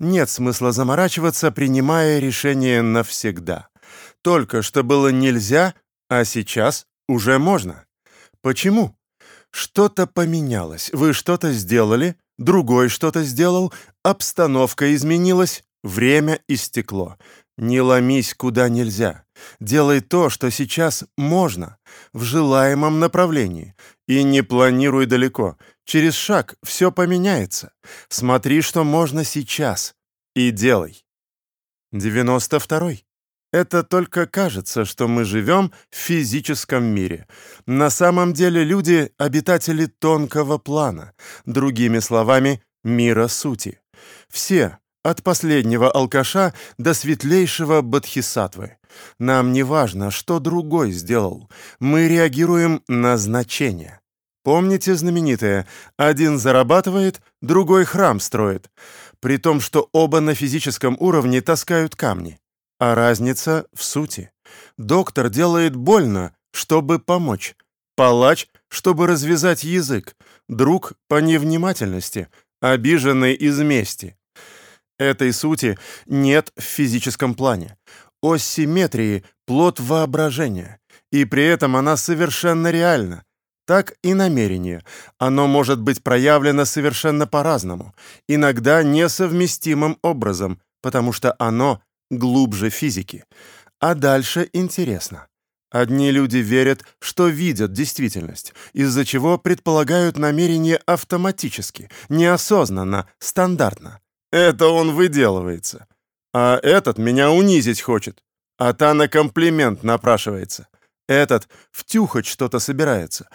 A: Нет смысла заморачиваться, принимая решение навсегда. Только что было нельзя, а сейчас уже можно. Почему? Что-то поменялось, вы что-то сделали, другой что-то сделал, обстановка изменилась, Время истекло. Не ломись куда нельзя. Делай то, что сейчас можно, в желаемом направлении. И не планируй далеко. Через шаг все поменяется. Смотри, что можно сейчас. И делай. 92. Это только кажется, что мы живем в физическом мире. На самом деле люди — обитатели тонкого плана, другими словами, мира сути. Все, от последнего алкаша до светлейшего бодхисаттвы. Нам не важно, что другой сделал. Мы реагируем на значение. Помните знаменитое «один зарабатывает, другой храм строит», при том, что оба на физическом уровне таскают камни. А разница в сути. Доктор делает больно, чтобы помочь. Палач, чтобы развязать язык. Друг по невнимательности. Обиженный из мести. Этой сути нет в физическом плане. Ось симметрии — плод воображения, и при этом она совершенно реальна. Так и намерение. Оно может быть проявлено совершенно по-разному, иногда несовместимым образом, потому что оно глубже физики. А дальше интересно. Одни люди верят, что видят действительность, из-за чего предполагают намерение автоматически, неосознанно, стандартно. Это он выделывается. А этот меня унизить хочет. А та на комплимент напрашивается. Этот втюхать что-то собирается.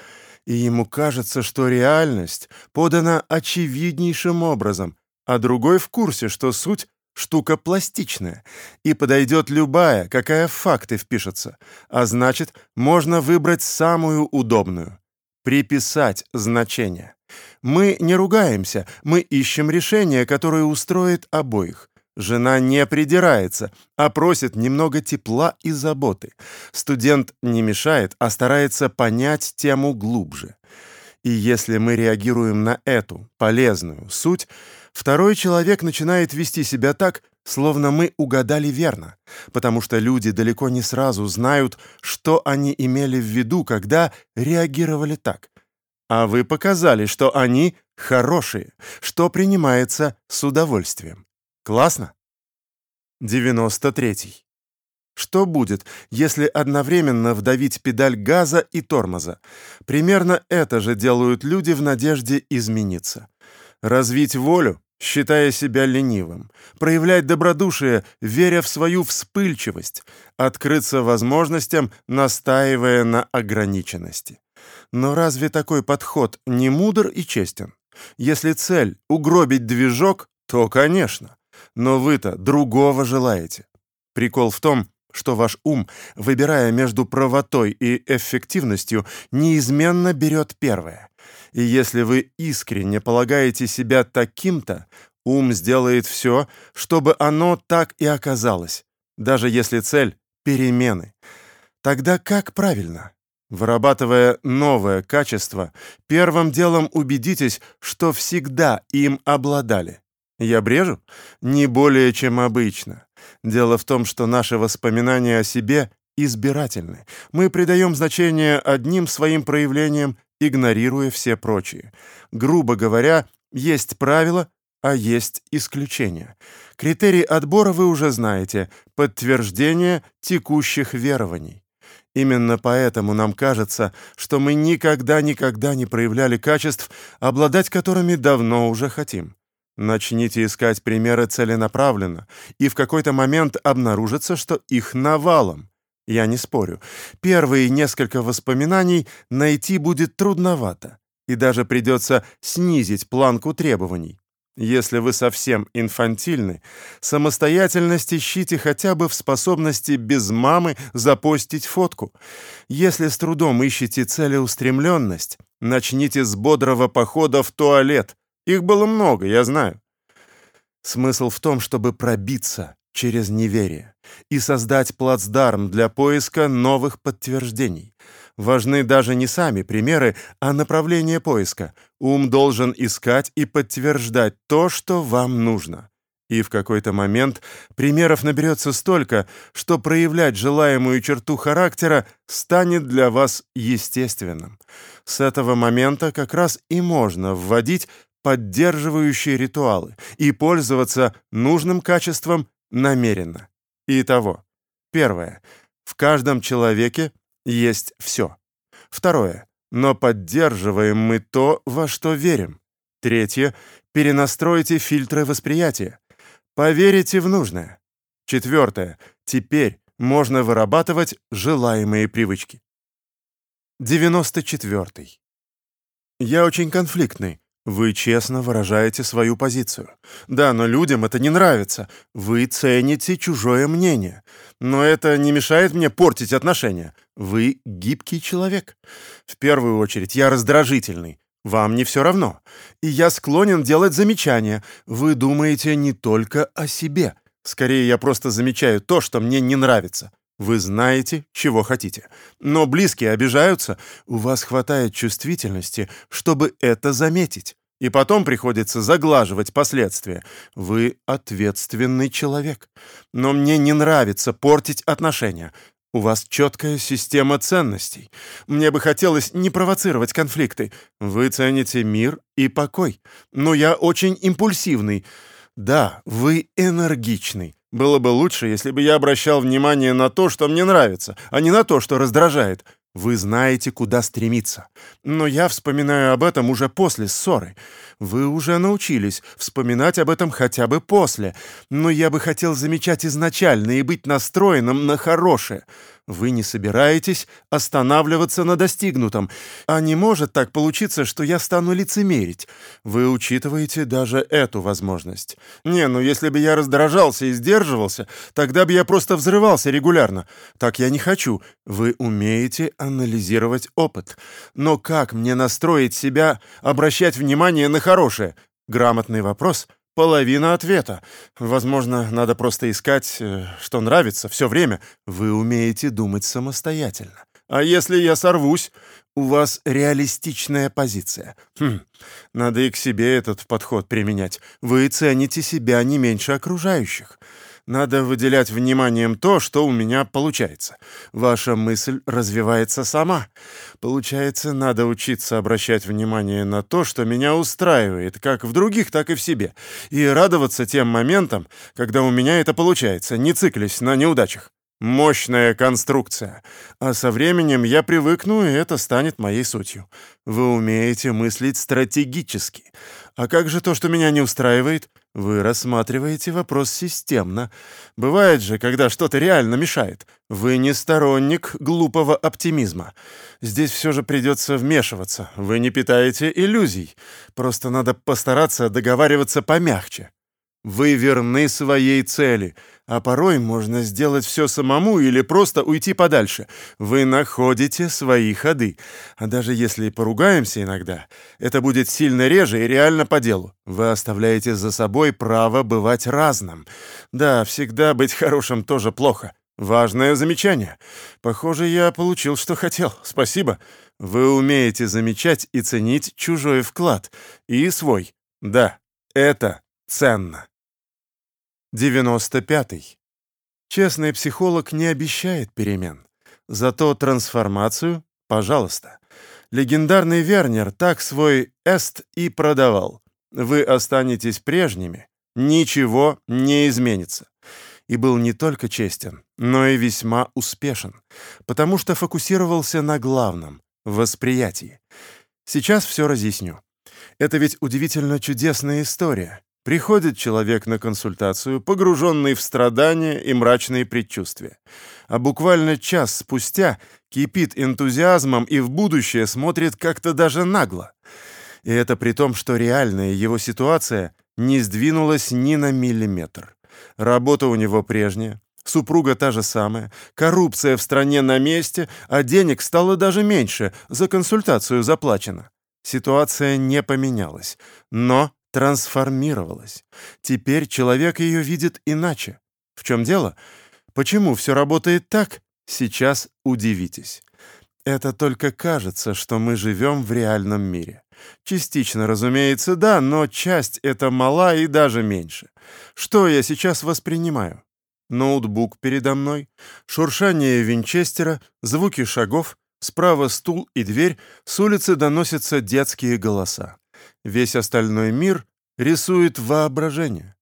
A: И ему кажется, что реальность подана очевиднейшим образом, а другой в курсе, что суть — штука пластичная, и подойдет любая, какая в факты впишется, а значит, можно выбрать самую удобную — приписать значение. Мы не ругаемся, мы ищем решение, которое устроит обоих. Жена не придирается, а просит немного тепла и заботы. Студент не мешает, а старается понять тему глубже. И если мы реагируем на эту полезную суть, второй человек начинает вести себя так, словно мы угадали верно, потому что люди далеко не сразу знают, что они имели в виду, когда реагировали так. А вы показали, что они хорошие, что принимается с удовольствием. Классно? 93. Что будет, если одновременно вдавить педаль газа и тормоза? Примерно это же делают люди в надежде измениться. Развить волю, считая себя ленивым, проявлять добродушие, веря в свою вспыльчивость, открыться возможностям, настаивая на ограниченности. Но разве такой подход не мудр и честен? Если цель — угробить движок, то, конечно. Но вы-то другого желаете. Прикол в том, что ваш ум, выбирая между правотой и эффективностью, неизменно берет первое. И если вы искренне полагаете себя таким-то, ум сделает все, чтобы оно так и оказалось, даже если цель — перемены. Тогда как правильно? Вырабатывая новое качество, первым делом убедитесь, что всегда им обладали. Я брежу? Не более, чем обычно. Дело в том, что наши воспоминания о себе избирательны. Мы придаем значение одним своим проявлениям, игнорируя все прочие. Грубо говоря, есть правила, а есть исключения. Критерий отбора вы уже знаете — подтверждение текущих верований. Именно поэтому нам кажется, что мы никогда-никогда не проявляли качеств, обладать которыми давно уже хотим. Начните искать примеры целенаправленно, и в какой-то момент обнаружится, что их навалом. Я не спорю. Первые несколько воспоминаний найти будет трудновато, и даже придется снизить планку требований. Если вы совсем инфантильны, самостоятельность ищите хотя бы в способности без мамы запостить фотку. Если с трудом ищете целеустремленность, начните с бодрого похода в туалет, их было много, я знаю. Смысл в том, чтобы пробиться через неверие и создать плацдарм для поиска новых подтверждений. Важны даже не сами примеры, а направление поиска. Ум должен искать и подтверждать то, что вам нужно. И в какой-то момент примеров наберется столько, что проявлять желаемую черту характера станет для вас естественным. С этого момента как раз и можно вводить поддерживающие ритуалы и пользоваться нужным качеством намеренно. Итого. Первое. В каждом человеке есть все. Второе. Но поддерживаем мы то, во что верим. Третье. Перенастройте фильтры восприятия. Поверите в нужное. Четвертое. Теперь можно вырабатывать желаемые привычки. 94. Я очень конфликтный. Вы честно выражаете свою позицию. Да, но людям это не нравится. Вы цените чужое мнение. Но это не мешает мне портить отношения. Вы гибкий человек. В первую очередь, я раздражительный. Вам не все равно. И я склонен делать замечания. Вы думаете не только о себе. Скорее, я просто замечаю то, что мне не нравится. Вы знаете, чего хотите. Но близкие обижаются. У вас хватает чувствительности, чтобы это заметить. И потом приходится заглаживать последствия. Вы ответственный человек. Но мне не нравится портить отношения. У вас четкая система ценностей. Мне бы хотелось не провоцировать конфликты. Вы цените мир и покой. Но я очень импульсивный. Да, вы энергичный. Было бы лучше, если бы я обращал внимание на то, что мне нравится, а не на то, что раздражает. Вы знаете, куда стремиться. Но я вспоминаю об этом уже после ссоры. Вы уже научились вспоминать об этом хотя бы после. Но я бы хотел замечать изначально и быть настроенным на хорошее. Вы не собираетесь останавливаться на достигнутом. А не может так получиться, что я стану лицемерить. Вы учитываете даже эту возможность. Не, ну если бы я раздражался и сдерживался, тогда бы я просто взрывался регулярно. Так я не хочу. Вы умеете анализировать опыт. Но как мне настроить себя, обращать внимание на хорошее? Грамотный вопрос — Половина ответа. Возможно, надо просто искать, э, что нравится, все время. Вы умеете думать самостоятельно. А если я сорвусь? У вас реалистичная позиция. Хм, надо и к себе этот подход применять. Вы цените себя не меньше окружающих. Надо выделять вниманием то, что у меня получается. Ваша мысль развивается сама. Получается, надо учиться обращать внимание на то, что меня устраивает, как в других, так и в себе, и радоваться тем моментам, когда у меня это получается, не циклись на неудачах. Мощная конструкция. А со временем я привыкну, и это станет моей сутью. Вы умеете мыслить стратегически. А как же то, что меня не устраивает? Вы рассматриваете вопрос системно. Бывает же, когда что-то реально мешает. Вы не сторонник глупого оптимизма. Здесь все же придется вмешиваться. Вы не питаете иллюзий. Просто надо постараться договариваться помягче. Вы верны своей цели, а порой можно сделать все самому или просто уйти подальше. Вы находите свои ходы. А даже если поругаемся иногда, это будет сильно реже и реально по делу. Вы оставляете за собой право бывать разным. Да, всегда быть хорошим тоже плохо. Важное замечание. Похоже, я получил, что хотел. Спасибо. Вы умеете замечать и ценить чужой вклад. И свой. Да, это ценно. 95. Честный психолог не обещает перемен. Зато трансформацию — пожалуйста. Легендарный Вернер так свой «эст» и продавал. Вы останетесь прежними, ничего не изменится. И был не только честен, но и весьма успешен, потому что фокусировался на главном — восприятии. Сейчас все разъясню. Это ведь удивительно чудесная история. Приходит человек на консультацию, погруженный в страдания и мрачные предчувствия. А буквально час спустя кипит энтузиазмом и в будущее смотрит как-то даже нагло. И это при том, что реальная его ситуация не сдвинулась ни на миллиметр. Работа у него прежняя, супруга та же самая, коррупция в стране на месте, а денег стало даже меньше, за консультацию заплачено. Ситуация не поменялась, но трансформировалась. Теперь человек ее видит иначе. В чем дело? Почему все работает так? Сейчас удивитесь. Это только кажется, что мы живем в реальном мире. Частично, разумеется, да, но часть эта мала и даже меньше. Что я сейчас воспринимаю? Ноутбук передо мной, шуршание винчестера, звуки шагов, справа стул и дверь, с улицы доносятся детские голоса. Весь остальной мир рисует воображение.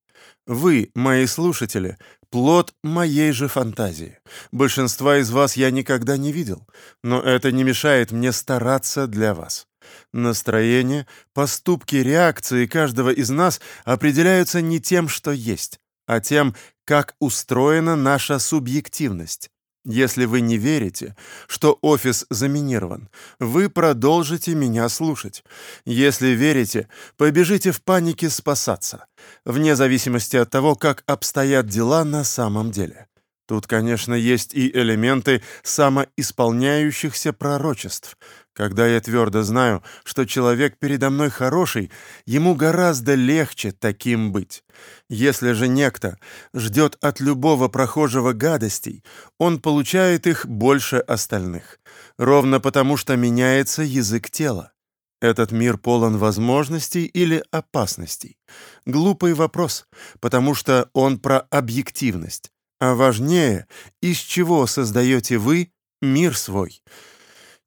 A: Вы, мои слушатели, плод моей же фантазии. Большинства из вас я никогда не видел, но это не мешает мне стараться для вас. Настроение, поступки, реакции каждого из нас определяются не тем, что есть, а тем, как устроена наша субъективность. Если вы не верите, что офис заминирован, вы продолжите меня слушать. Если верите, побежите в панике спасаться, вне зависимости от того, как обстоят дела на самом деле. Тут, конечно, есть и элементы самоисполняющихся пророчеств. Когда я твердо знаю, что человек передо мной хороший, ему гораздо легче таким быть. Если же некто ждет от любого прохожего гадостей, он получает их больше остальных. Ровно потому, что меняется язык тела. Этот мир полон возможностей или опасностей. Глупый вопрос, потому что он про объективность. А важнее, из чего создаете вы мир свой.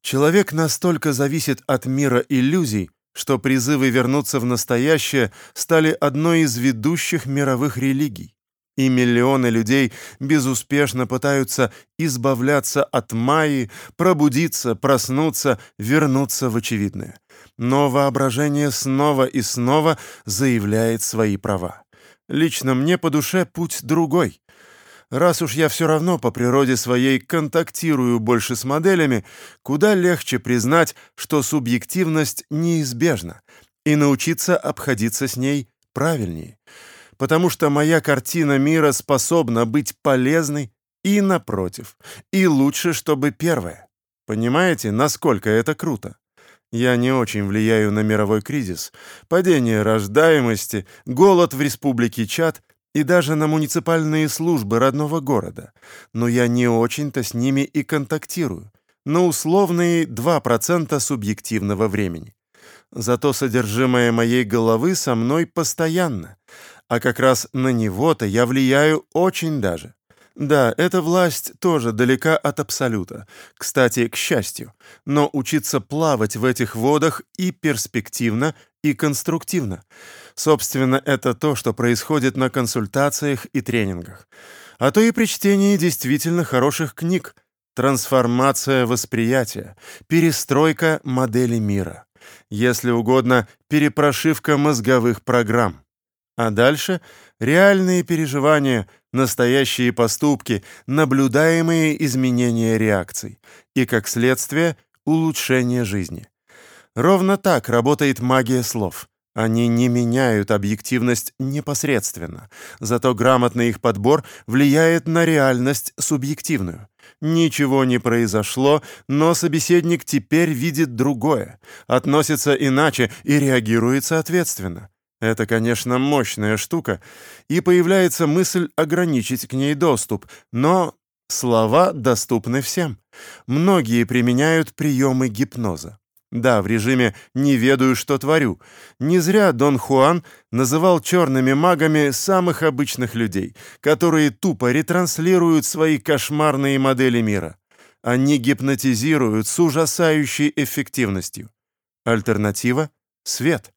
A: Человек настолько зависит от мира иллюзий, что призывы вернуться в настоящее стали одной из ведущих мировых религий. И миллионы людей безуспешно пытаются избавляться от Майи, пробудиться, проснуться, вернуться в очевидное. Но воображение снова и снова заявляет свои права. Лично мне по душе путь другой. Раз уж я все равно по природе своей контактирую больше с моделями, куда легче признать, что субъективность неизбежна, и научиться обходиться с ней правильнее. Потому что моя картина мира способна быть полезной и напротив, и лучше, чтобы первая. Понимаете, насколько это круто? Я не очень влияю на мировой кризис, падение рождаемости, голод в республике Чад и даже на муниципальные службы родного города, но я не очень-то с ними и контактирую. на условные 2% субъективного времени. Зато содержимое моей головы со мной постоянно, а как раз на него-то я влияю очень даже. Да, эта власть тоже далека от абсолюта. Кстати, к счастью. Но учиться плавать в этих водах и перспективно, и конструктивно. Собственно, это то, что происходит на консультациях и тренингах. А то и при чтении действительно хороших книг. Трансформация восприятия, перестройка модели мира. Если угодно, перепрошивка мозговых программ. А дальше реальные переживания, настоящие поступки, наблюдаемые изменения реакций и, как следствие, улучшение жизни. Ровно так работает магия слов. Они не меняют объективность непосредственно, зато грамотный их подбор влияет на реальность субъективную. Ничего не произошло, но собеседник теперь видит другое, относится иначе и реагирует соответственно. Это, конечно, мощная штука, и появляется мысль ограничить к ней доступ, но слова доступны всем. Многие применяют приемы гипноза. Да, в режиме «не ведаю, что творю». Не зря Дон Хуан называл черными магами самых обычных людей, которые тупо ретранслируют свои кошмарные модели мира. Они гипнотизируют с ужасающей эффективностью. Альтернатива — свет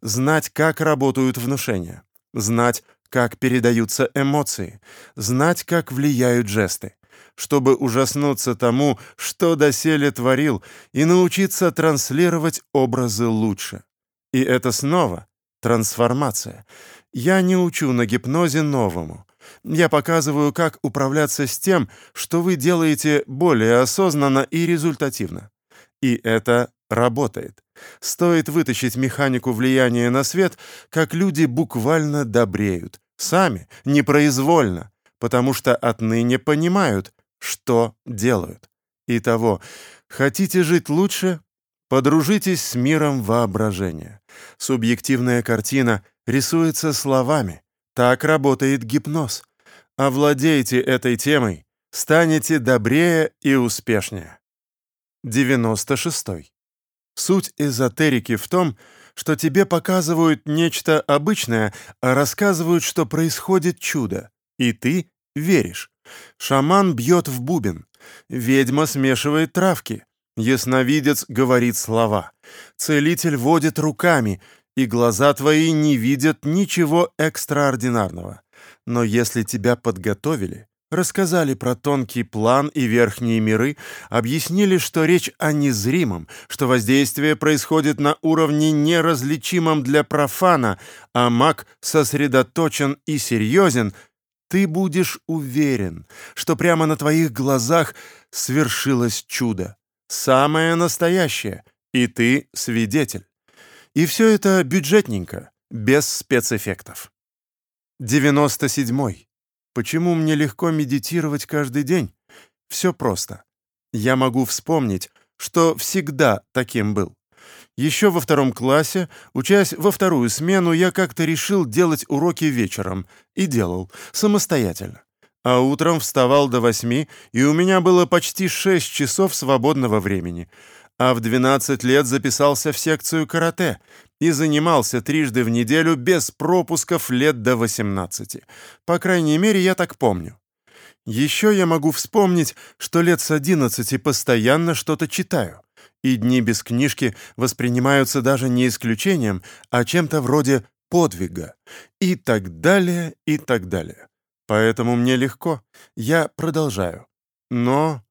A: знать, как работают внушения, знать, как передаются эмоции, знать, как влияют жесты, чтобы ужаснуться тому, что доселе творил, и научиться транслировать образы лучше. И это снова трансформация. Я не учу на гипнозе новому. Я показываю, как управляться с тем, что вы делаете более осознанно и результативно. И это работает. Стоит вытащить механику влияния на свет, как люди буквально добреют. Сами, непроизвольно, потому что отныне понимают, что делают. Итого, хотите жить лучше? Подружитесь с миром воображения. Субъективная картина рисуется словами. Так работает гипноз. Овладейте этой темой, станете добрее и успешнее. 96. Суть эзотерики в том, что тебе показывают нечто обычное, а рассказывают, что происходит чудо, и ты веришь. Шаман бьет в бубен, ведьма смешивает травки, ясновидец говорит слова, целитель водит руками, и глаза твои не видят ничего экстраординарного. Но если тебя подготовили, Рассказали про тонкий план и верхние миры, объяснили, что речь о незримом, что воздействие происходит на уровне неразличимом для профана, а маг сосредоточен и серьезен, ты будешь уверен, что прямо на твоих глазах свершилось чудо. Самое настоящее, и ты свидетель. И все это бюджетненько, без спецэффектов. 97. Почему мне легко медитировать каждый день? Все просто. Я могу вспомнить, что всегда таким был. Еще во втором классе, учась во вторую смену, я как-то решил делать уроки вечером. И делал, самостоятельно. А утром вставал до восьми, и у меня было почти шесть часов свободного времени. А в 12 лет записался в секцию карате, и занимался трижды в неделю без пропусков лет до 18. По крайней мере, я так помню. Еще я могу вспомнить, что лет с 11 постоянно что-то читаю, и дни без книжки воспринимаются даже не исключением, а чем-то вроде подвига, и так далее, и так далее. Поэтому мне легко, я продолжаю. Но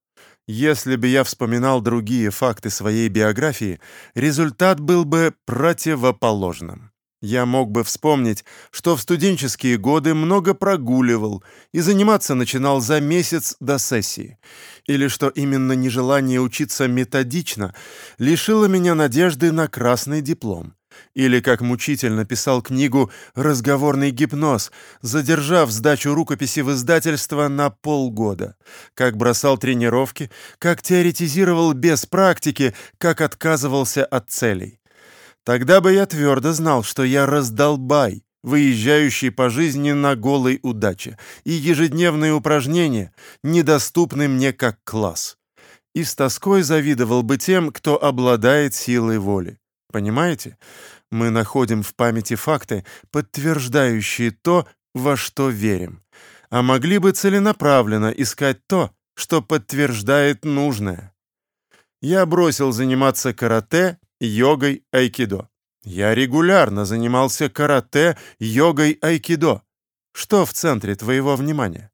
A: если бы я вспоминал другие факты своей биографии, результат был бы противоположным. Я мог бы вспомнить, что в студенческие годы много прогуливал и заниматься начинал за месяц до сессии, или что именно нежелание учиться методично лишило меня надежды на красный диплом. Или, как мучитель написал книгу «Разговорный гипноз», задержав сдачу рукописи в издательство на полгода. Как бросал тренировки, как теоретизировал без практики, как отказывался от целей. Тогда бы я твердо знал, что я раздолбай, выезжающий по жизни на голой удаче, и ежедневные упражнения недоступны мне как класс. и с тоской завидовал бы тем, кто обладает силой воли. Понимаете? Мы находим в памяти факты, подтверждающие то, во что верим, а могли бы целенаправленно искать то, что подтверждает нужное. Я бросил заниматься карате, йогой, айкидо. Я регулярно занимался карате, йогой, айкидо. Что в центре твоего внимания?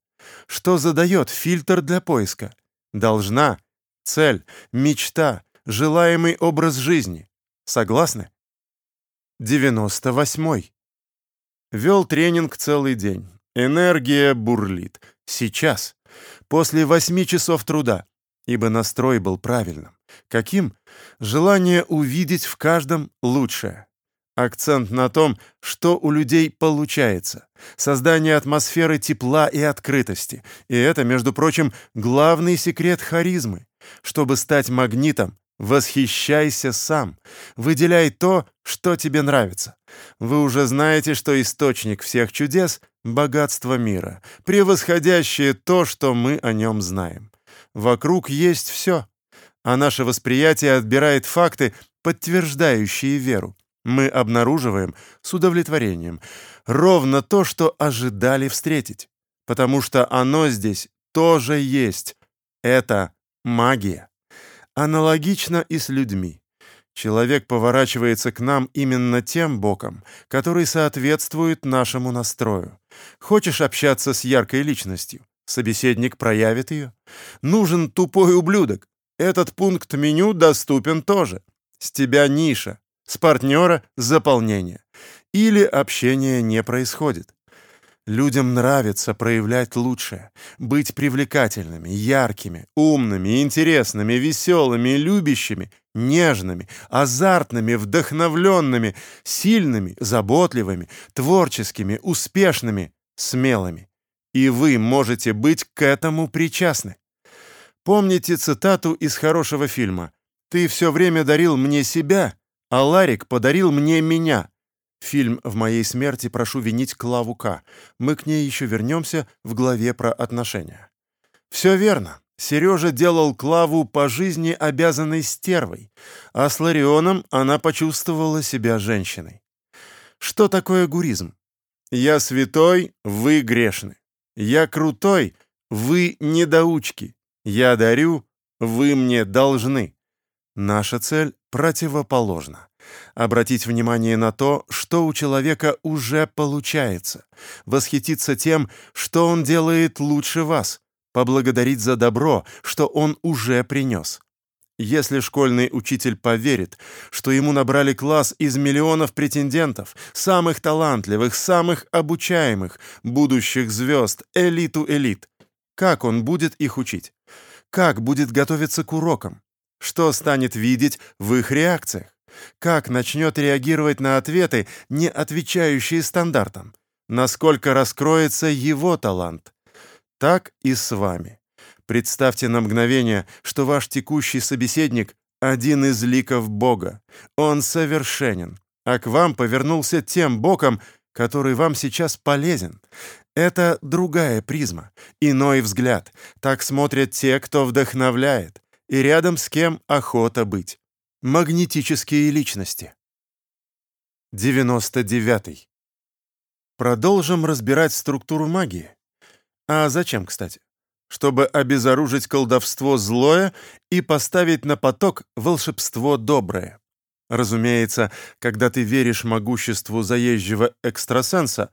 A: Что задает фильтр для поиска? Должна, цель, мечта, желаемый образ жизни. Согласны? 98. Вел тренинг целый день. Энергия бурлит. Сейчас. После восьми часов труда. Ибо настрой был правильным. Каким? Желание увидеть в каждом лучшее. Акцент на том, что у людей получается. Создание атмосферы тепла и открытости. И это, между прочим, главный секрет харизмы. Чтобы стать магнитом, восхищайся сам. Выделяй то, что тебе нравится. Вы уже знаете, что источник всех чудес — богатство мира, превосходящее то, что мы о нем знаем. Вокруг есть все, а наше восприятие отбирает факты, подтверждающие веру мы обнаруживаем с удовлетворением ровно то, что ожидали встретить, потому что оно здесь тоже есть. Это магия. Аналогично и с людьми. Человек поворачивается к нам именно тем боком, который соответствует нашему настрою. Хочешь общаться с яркой личностью? Собеседник проявит ее. Нужен тупой ублюдок. Этот пункт меню доступен тоже. С тебя ниша, с партнера — заполнение. Или общение не происходит. Людям нравится проявлять лучшее, быть привлекательными, яркими, умными, интересными, веселыми, любящими, нежными, азартными, вдохновленными, сильными, заботливыми, творческими, успешными, смелыми. И вы можете быть к этому причастны. Помните цитату из хорошего фильма «Ты все время дарил мне себя, а Ларик подарил мне меня. Фильм «В моей смерти» прошу винить Клаву К. Мы к ней еще вернемся в главе про отношения. Все верно. Сережа делал Клаву по жизни обязанной стервой, а с Ларионом она почувствовала себя женщиной. Что такое гуризм? Я святой, вы грешны. Я крутой, вы недоучки. Я дарю, вы мне должны. Наша цель противоположна. Обратить внимание на то, что у человека уже получается. Восхититься тем, что он делает лучше вас. Поблагодарить за добро, что он уже принес. Если школьный учитель поверит, что ему набрали класс из миллионов претендентов, самых талантливых, самых обучаемых, будущих звезд, элиту элит, как он будет их учить? Как будет готовиться к урокам? Что станет видеть в их реакциях? Как начнет реагировать на ответы, не отвечающие стандартам? Насколько раскроется его талант? Так и с вами. Представьте на мгновение, что ваш текущий собеседник — один из ликов Бога. Он совершенен, а к вам повернулся тем боком, который вам сейчас полезен. Это другая призма, иной взгляд. Так смотрят те, кто вдохновляет и рядом с кем охота быть. Магнетические личности. 99. Продолжим разбирать структуру магии. А зачем, кстати? Чтобы обезоружить колдовство злое и поставить на поток волшебство доброе. Разумеется, когда ты веришь могуществу заезжего экстрасенса,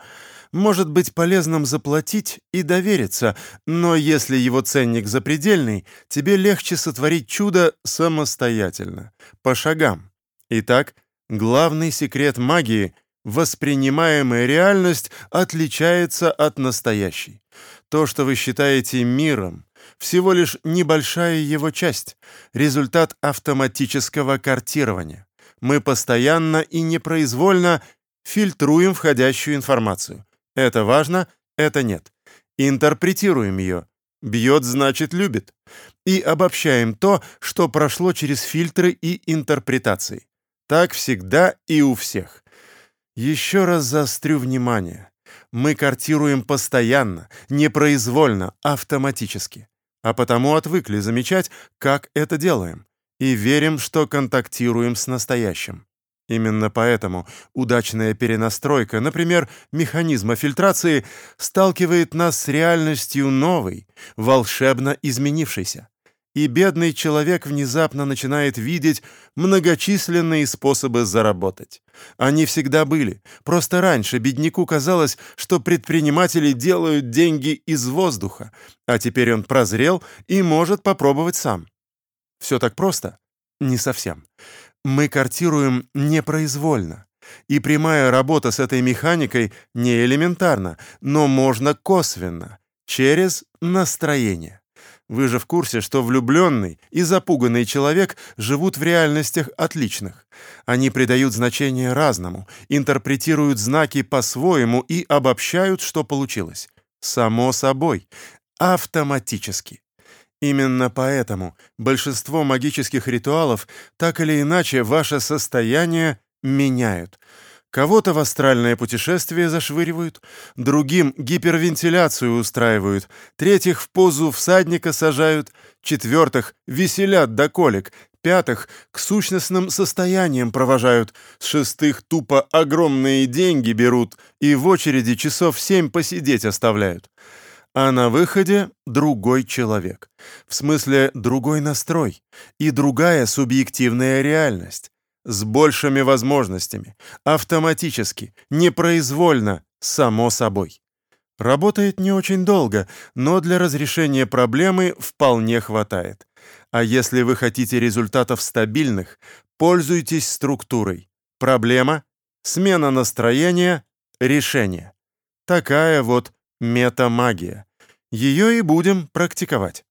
A: может быть полезным заплатить и довериться, но если его ценник запредельный, тебе легче сотворить чудо самостоятельно, по шагам. Итак, главный секрет магии — воспринимаемая реальность отличается от настоящей. То, что вы считаете миром, всего лишь небольшая его часть, результат автоматического картирования. Мы постоянно и непроизвольно фильтруем входящую информацию, это важно, это нет. Интерпретируем ее. Бьет значит любит. И обобщаем то, что прошло через фильтры и интерпретации. Так всегда и у всех. Еще раз заострю внимание. Мы картируем постоянно, непроизвольно, автоматически. а потому отвыкли замечать, как это делаем, и верим, что контактируем с настоящим. Именно поэтому удачная перенастройка, например, механизма фильтрации, сталкивает нас с реальностью новой, волшебно изменившейся. И бедный человек внезапно начинает видеть многочисленные способы заработать. Они всегда были. Просто раньше бедняку казалось, что предприниматели делают деньги из воздуха, а теперь он прозрел и может попробовать сам. Все так просто? Не совсем. Мы картируем непроизвольно. И прямая работа с этой механикой не элементарна, но можно косвенно, через настроение. Вы же в курсе, что влюбленный и запуганный человек живут в реальностях отличных. Они придают значение разному, интерпретируют знаки по-своему и обобщают, что получилось. Само собой, автоматически. Именно поэтому большинство магических ритуалов так или иначе ваше состояние меняют. Кого-то в астральное путешествие зашвыривают, другим гипервентиляцию устраивают, третьих в позу всадника сажают, четвертых веселят до колик, пятых к сущностным состояниям провожают, с шестых тупо огромные деньги берут и в очереди часов семь посидеть оставляют а на выходе другой человек. В смысле, другой настрой и другая субъективная реальность. С большими возможностями, автоматически, непроизвольно, само собой. Работает не очень долго, но для разрешения проблемы вполне хватает. А если вы хотите результатов стабильных, пользуйтесь структурой. Проблема, смена настроения, решение. Такая вот метамагия. Ее и будем практиковать.